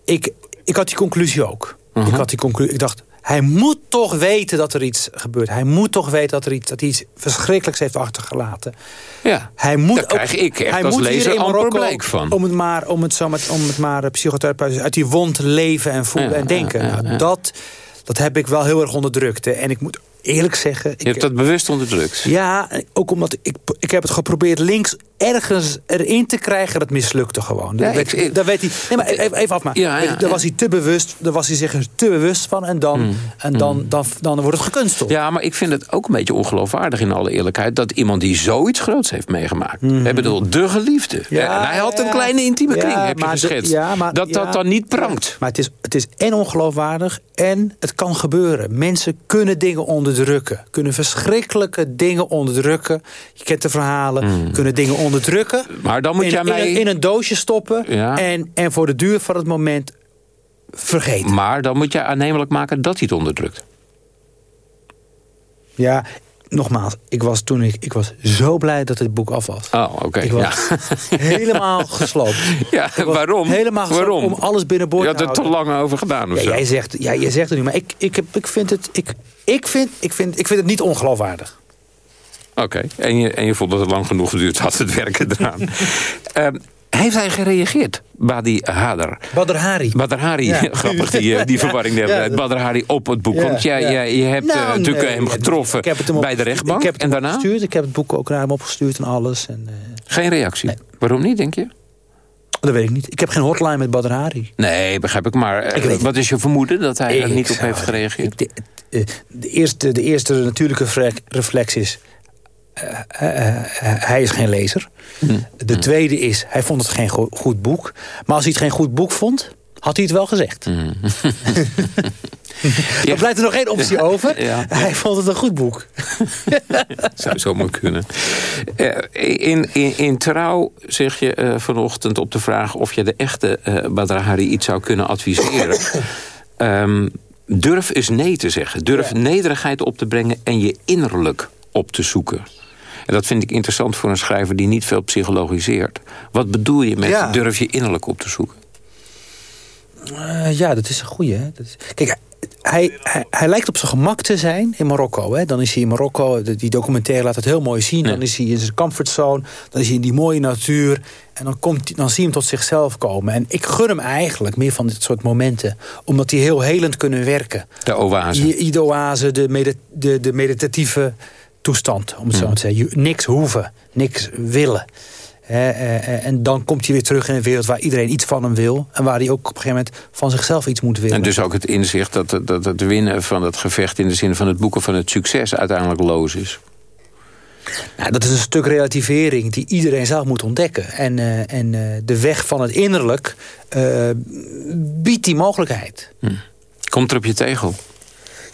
ik, ik had die conclusie ook. Mhm. Ik had die conclusie, ik dacht, hij moet toch weten dat er iets gebeurt. Hij moet toch weten dat, er iets, dat hij iets verschrikkelijks heeft achtergelaten. Ja, Hij moet daar ook, krijg ik echt hij als moet hier lezer in amper blijk van. Om het maar, om het zo met, om het maar eh, psychotherapeutisch uit die wond leven en voelen Ja, en denken. ja, ja, Nou. Dat, dat heb ik wel heel erg onderdrukt. hè. En ik moet eerlijk zeggen... Je hebt dat bewust onderdrukt. Ja, ook omdat ik, ik heb het geprobeerd links ergens erin te krijgen. Dat mislukte gewoon. Ja, daar, weet, ik- ik- daar hij, nee, maar even, even af maar. Ja, ja, daar was hij te bewust. Daar was hij zich te bewust van. En dan, Hmm. en dan, dan, dan, wordt het gekunsteld. Ja, maar ik vind het ook een beetje ongeloofwaardig in alle eerlijkheid... dat iemand die zoiets groots heeft meegemaakt. Ik bedoel, de geliefde. Ja, en hij had een kleine intieme kring, heb je de- geschetst. ja, maar- dat ja. dat dan niet prangt. Maar het is, het is en ongeloofwaardig en het kan gebeuren. Mensen kunnen dingen onderdrukken. Kunnen verschrikkelijke dingen onderdrukken. Je kent de verhalen. Kunnen dingen onderdrukken. Hmm. Maar dan moet in, jij mij- een, in een doosje stoppen. Ja. En, en voor de duur van het moment vergeten. Maar dan moet jij aannemelijk maken dat hij het onderdrukt. Ja, nogmaals. Ik was toen ik, ik was zo blij dat het boek af was. Oh, oké. Ik was Ja. helemaal gesloopt. Ja, waarom? Helemaal waarom? om alles binnenboord Je te had er houden. te lang over gedaan of Ja, zo. jij zegt, ja, jij zegt het nu, maar ik, ik, heb, ik, vind het, ik, ik, vind, ik, vind, ik vind het niet ongeloofwaardig. Oké, en, je, en je vond dat het lang genoeg geduurd had, het werken eraan. Ehm, heeft hij gereageerd, Badi Hader? Badr Hari. Badr Hari, Ja. grappig, die, eh, die verwarring ja, ja, Badr Hari op het boek. Ja, Want jij, ja. jij, je hebt Nou, eh, natuurlijk nee, hem getroffen ik heb het hem bij de rechtbank. Ik heb het en daarna? opgestuurd. Ik heb het boek ook naar hem opgestuurd en alles. En, eh, Geen reactie. Waarom niet, denk je? dat weet ik niet. Ik heb geen hotline met Badr Hari. Nee, begrijp ik. Maar eh, Ik wat is je vermoeden dat hij er niet op heeft gereageerd? De, de, de eerste, de eerste natuurlijke reflex is... eh, eh, eh, hij is geen lezer. Hm. De tweede is, hij vond het geen go- goed boek. Maar als hij het geen goed boek vond, had hij het wel gezegd. Hm. Dan blijft er nog één optie over. Ja. Hij vond het een goed boek. Zou zomaar kunnen. In, in, in Trouw zeg je vanochtend op de vraag... of je de echte eh Badr Hari iets zou kunnen adviseren. Ehm, durf eens nee te zeggen. Durf nederigheid op te brengen en je innerlijk op te zoeken. En dat vind ik interessant voor een schrijver die niet veel psychologiseert. Wat bedoel je met Ja. durf je innerlijk op te zoeken? Eh, ja, dat is een goeie. Hè? Dat is... Kijk, hij, hij, hij lijkt op zijn gemak te zijn in Marokko. Hè? Dan is hij in Marokko, die documentaire laat het heel mooi zien. Dan is hij in zijn comfortzone, dan is hij in die mooie natuur. En dan, komt, dan zie je hem tot zichzelf komen. En ik gun hem eigenlijk meer van dit soort momenten. Omdat die heel helend kunnen werken. De oase. De oase, de, de, de meditatieve toestand, om het zo te zeggen. Niks hoeven, niks willen. Eh, eh, en dan komt hij weer terug in een wereld waar iedereen iets van hem wil. En waar hij ook op een gegeven moment van zichzelf iets moet willen. En dus ook het inzicht dat, het- dat het winnen van het gevecht... in de zin van het boeken van het succes uiteindelijk loos is. Nou, dat is een stuk relativering die iedereen zelf moet ontdekken. En, eh, en de weg van het innerlijk biedt die mogelijkheid. Komt er op je tegel.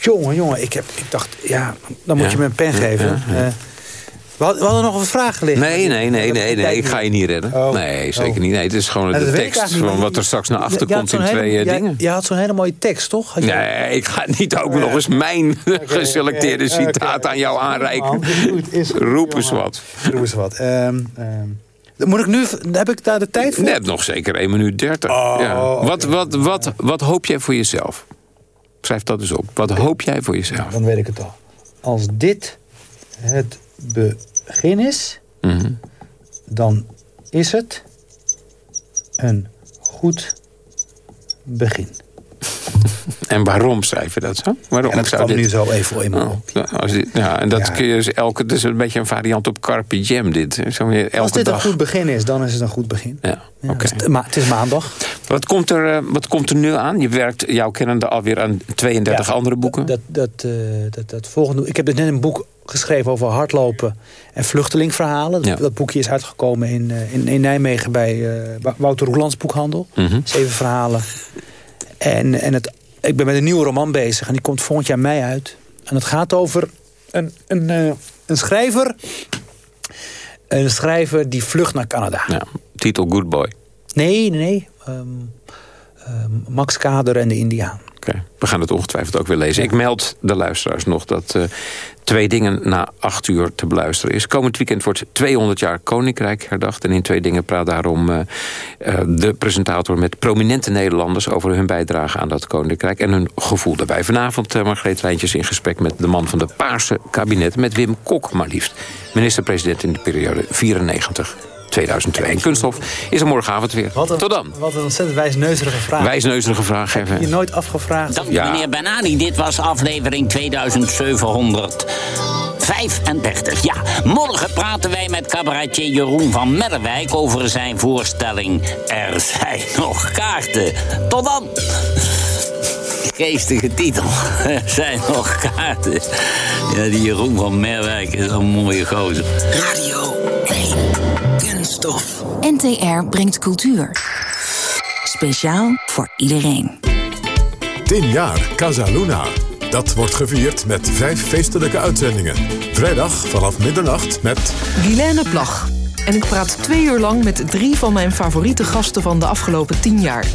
Jongen, jongen, ik, heb, ik dacht, ja, dan moet Ja. je me een pen geven. ja, ja. Eh, we, hadden, nog een vraag liggen. Nee, nee, nee, nee, nee, ik ga je niet redden. Nee, zeker Oh. niet. Nee, het is gewoon de tekst van wat er straks naar achter Je komt in zo'n hele- twee eh, dingen. Je had zo'n hele mooie tekst, toch? Had je- Nee, ik ga niet ook nog eens mijn geselecteerde citaat aan jou aanreiken. Roep eens wat. Roep eens wat. Ehm, ehm. Moet ik nu, heb ik daar de tijd voor? Net nog zeker 1 minuut 30. Oh, ja. wat, wat, wat, wat hoop jij voor jezelf? Schrijf dat eens op. Wat hoop jij voor jezelf? Dan weet ik het al. Als dit het begin is, Mhm. dan is het een goed begin. En waarom schrijf je dat zo? Waarom En dat zou kwam dit... nu zo even in me Oh, als dit, ja, en dat Ja. kun je dus elke... Het is een beetje een variant op Carpe Diem, dit. Zo elke Als dit dag. een goed begin is, dan is het een goed begin. Ja, Ja, oké. het, is, ma- het is maandag. Wat komt, er, eh, wat komt er nu aan? Je werkt jouw kennende alweer aan 32 Ja, andere boeken. Dat, dat, eh, dat, dat volgende, ik heb net een boek geschreven over hardlopen en vluchtelingverhalen. Ja. Dat boekje is uitgekomen in, eh, in, in Nijmegen bij Wou- Wouter Roelands boekhandel. Mhm. Zeven verhalen. En, en het, ik ben met een nieuwe roman bezig en die komt volgend jaar mei uit. En het gaat over een, een, eh, een schrijver. Een schrijver die vlucht naar Canada. Ja, titel Good Boy. Nee, nee, nee. Ehm, ehm, Max Kader en de Indiaan. Oké, we gaan het ongetwijfeld ook weer lezen. Ik meld de luisteraars nog dat eh, Twee Dingen na acht uur te beluisteren is. Komend weekend wordt 200 jaar Koninkrijk herdacht. En in Twee Dingen praat daarom eh, eh, de presentator met prominente Nederlanders... over hun bijdrage aan dat Koninkrijk en hun gevoel daarbij. Vanavond, uh, Margreet Rijntjes in gesprek met de man van de Paarse kabinet... met Wim Kok maar liefst. Minister-president in de periode 94 2002. En Kunsthof is er morgenavond weer. Wat een, Tot dan. Wat een ontzettend wijsneuzerige vraag. Wijsneuzerige vraag Heb je nooit afgevraagd? Dank Ja. meneer Banani. Dit was aflevering 2735. Ja, morgen praten wij met cabaretier Jeroen van Merwijk over zijn voorstelling Er zijn nog kaarten. Tot dan! Geestige titel. Er zijn nog kaarten. Ja, die Jeroen van Merwijk is een mooie gozer. Radio 1. Kunststof. NTR brengt cultuur. Speciaal voor iedereen. 10 jaar Casa Luna. Dat wordt gevierd met vijf feestelijke uitzendingen. Vrijdag vanaf middernacht met... Guilaine Plag. En ik praat twee uur lang met drie van mijn favoriete gasten van de afgelopen tien jaar.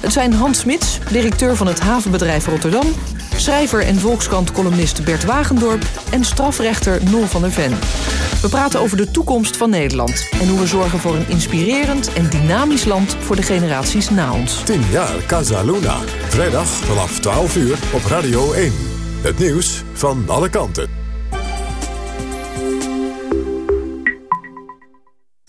Het zijn Hans Smits, directeur van het havenbedrijf Rotterdam... schrijver en Volkskrant-columnist Bert Wagendorp... en strafrechter Nol van der Ven. We praten over de toekomst van Nederland... en hoe we zorgen voor een inspirerend en dynamisch land... voor de generaties na ons. 10 jaar Casa Luna. Vrijdag vanaf 12 uur op Radio 1. Het nieuws van alle kanten.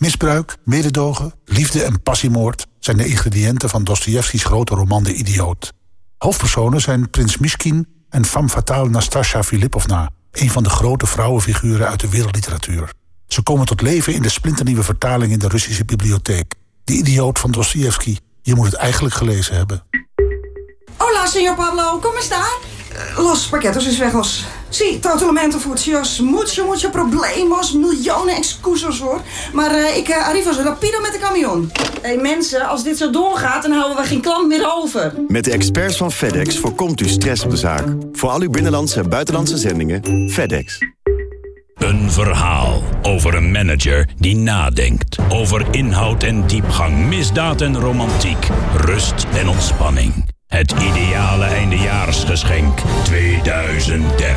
Misbruik, mededogen, liefde en passiemoord... zijn de ingrediënten van Dostojevskis grote roman De Idioot. Hoofdpersonen zijn prins Miskin en femme fatale Nastasja Filipovna... een van de grote vrouwenfiguren uit de wereldliteratuur. Ze komen tot leven in de splinternieuwe vertaling in de Russische bibliotheek. De Idioot van Dostojevski. Je moet het eigenlijk gelezen hebben. Hola, señor Pablo. ¿Cómo está? Los paquetos y viejos. Sí, totalmente futsios. Mucho, mucho problemos. Miljoenen excuses hoor. Maar eh, ik uh, arrivo zo rapido met de camion. Hé hey, mensen, als dit zo doorgaat, dan houden we geen klant meer over. Met de experts van FedEx voorkomt u stress op de zaak. Voor al uw binnenlandse en buitenlandse zendingen, FedEx. Een verhaal over een manager die nadenkt. Over inhoud en diepgang, misdaad en romantiek, rust en ontspanning. Het ideale eindejaarsgeschenk 2013.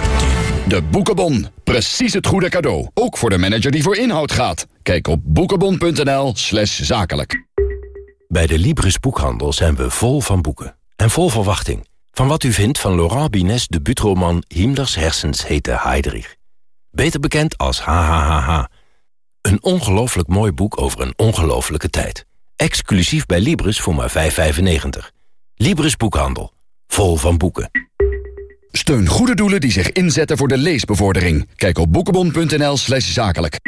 De Boekenbon. Precies het goede cadeau. Ook voor de manager die voor inhoud gaat. Kijk op boekenbon.nl slash zakelijk. Bij de Libris Boekhandel zijn we vol van boeken. En vol verwachting. Van wat u vindt van Laurent Bines debuutroman Himmlers hersens heten Heydrich. Beter bekend als HHHH. Een ongelooflijk mooi boek over een ongelooflijke tijd. Exclusief bij Libris voor maar 5,95. Libris Boekhandel. Vol van boeken. Steun goede doelen die zich inzetten voor de leesbevordering. Kijk op boekenbon.nl slash zakelijk.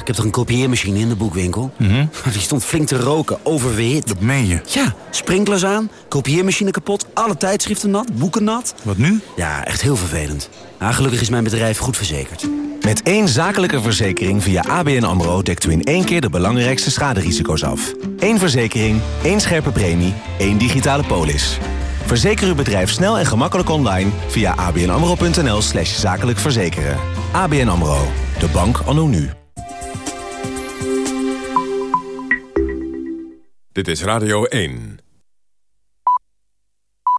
Ik heb toch een kopieermachine in de boekwinkel? Die stond flink te roken, oververhit. Dat meen je? Ja, sprinklers aan, kopieermachine kapot, alle tijdschriften nat, boeken nat. Wat nu? Ja, echt heel vervelend. Maar gelukkig is mijn bedrijf goed verzekerd. Met één zakelijke verzekering via ABN AMRO... dekt u in één keer de belangrijkste schaderisico's af. Eén verzekering, één scherpe premie, één digitale polis. Verzeker uw bedrijf snel en gemakkelijk online... via abnamro.nl slash zakelijk verzekeren. ABN AMRO, de bank anno nu. Dit is Radio 1.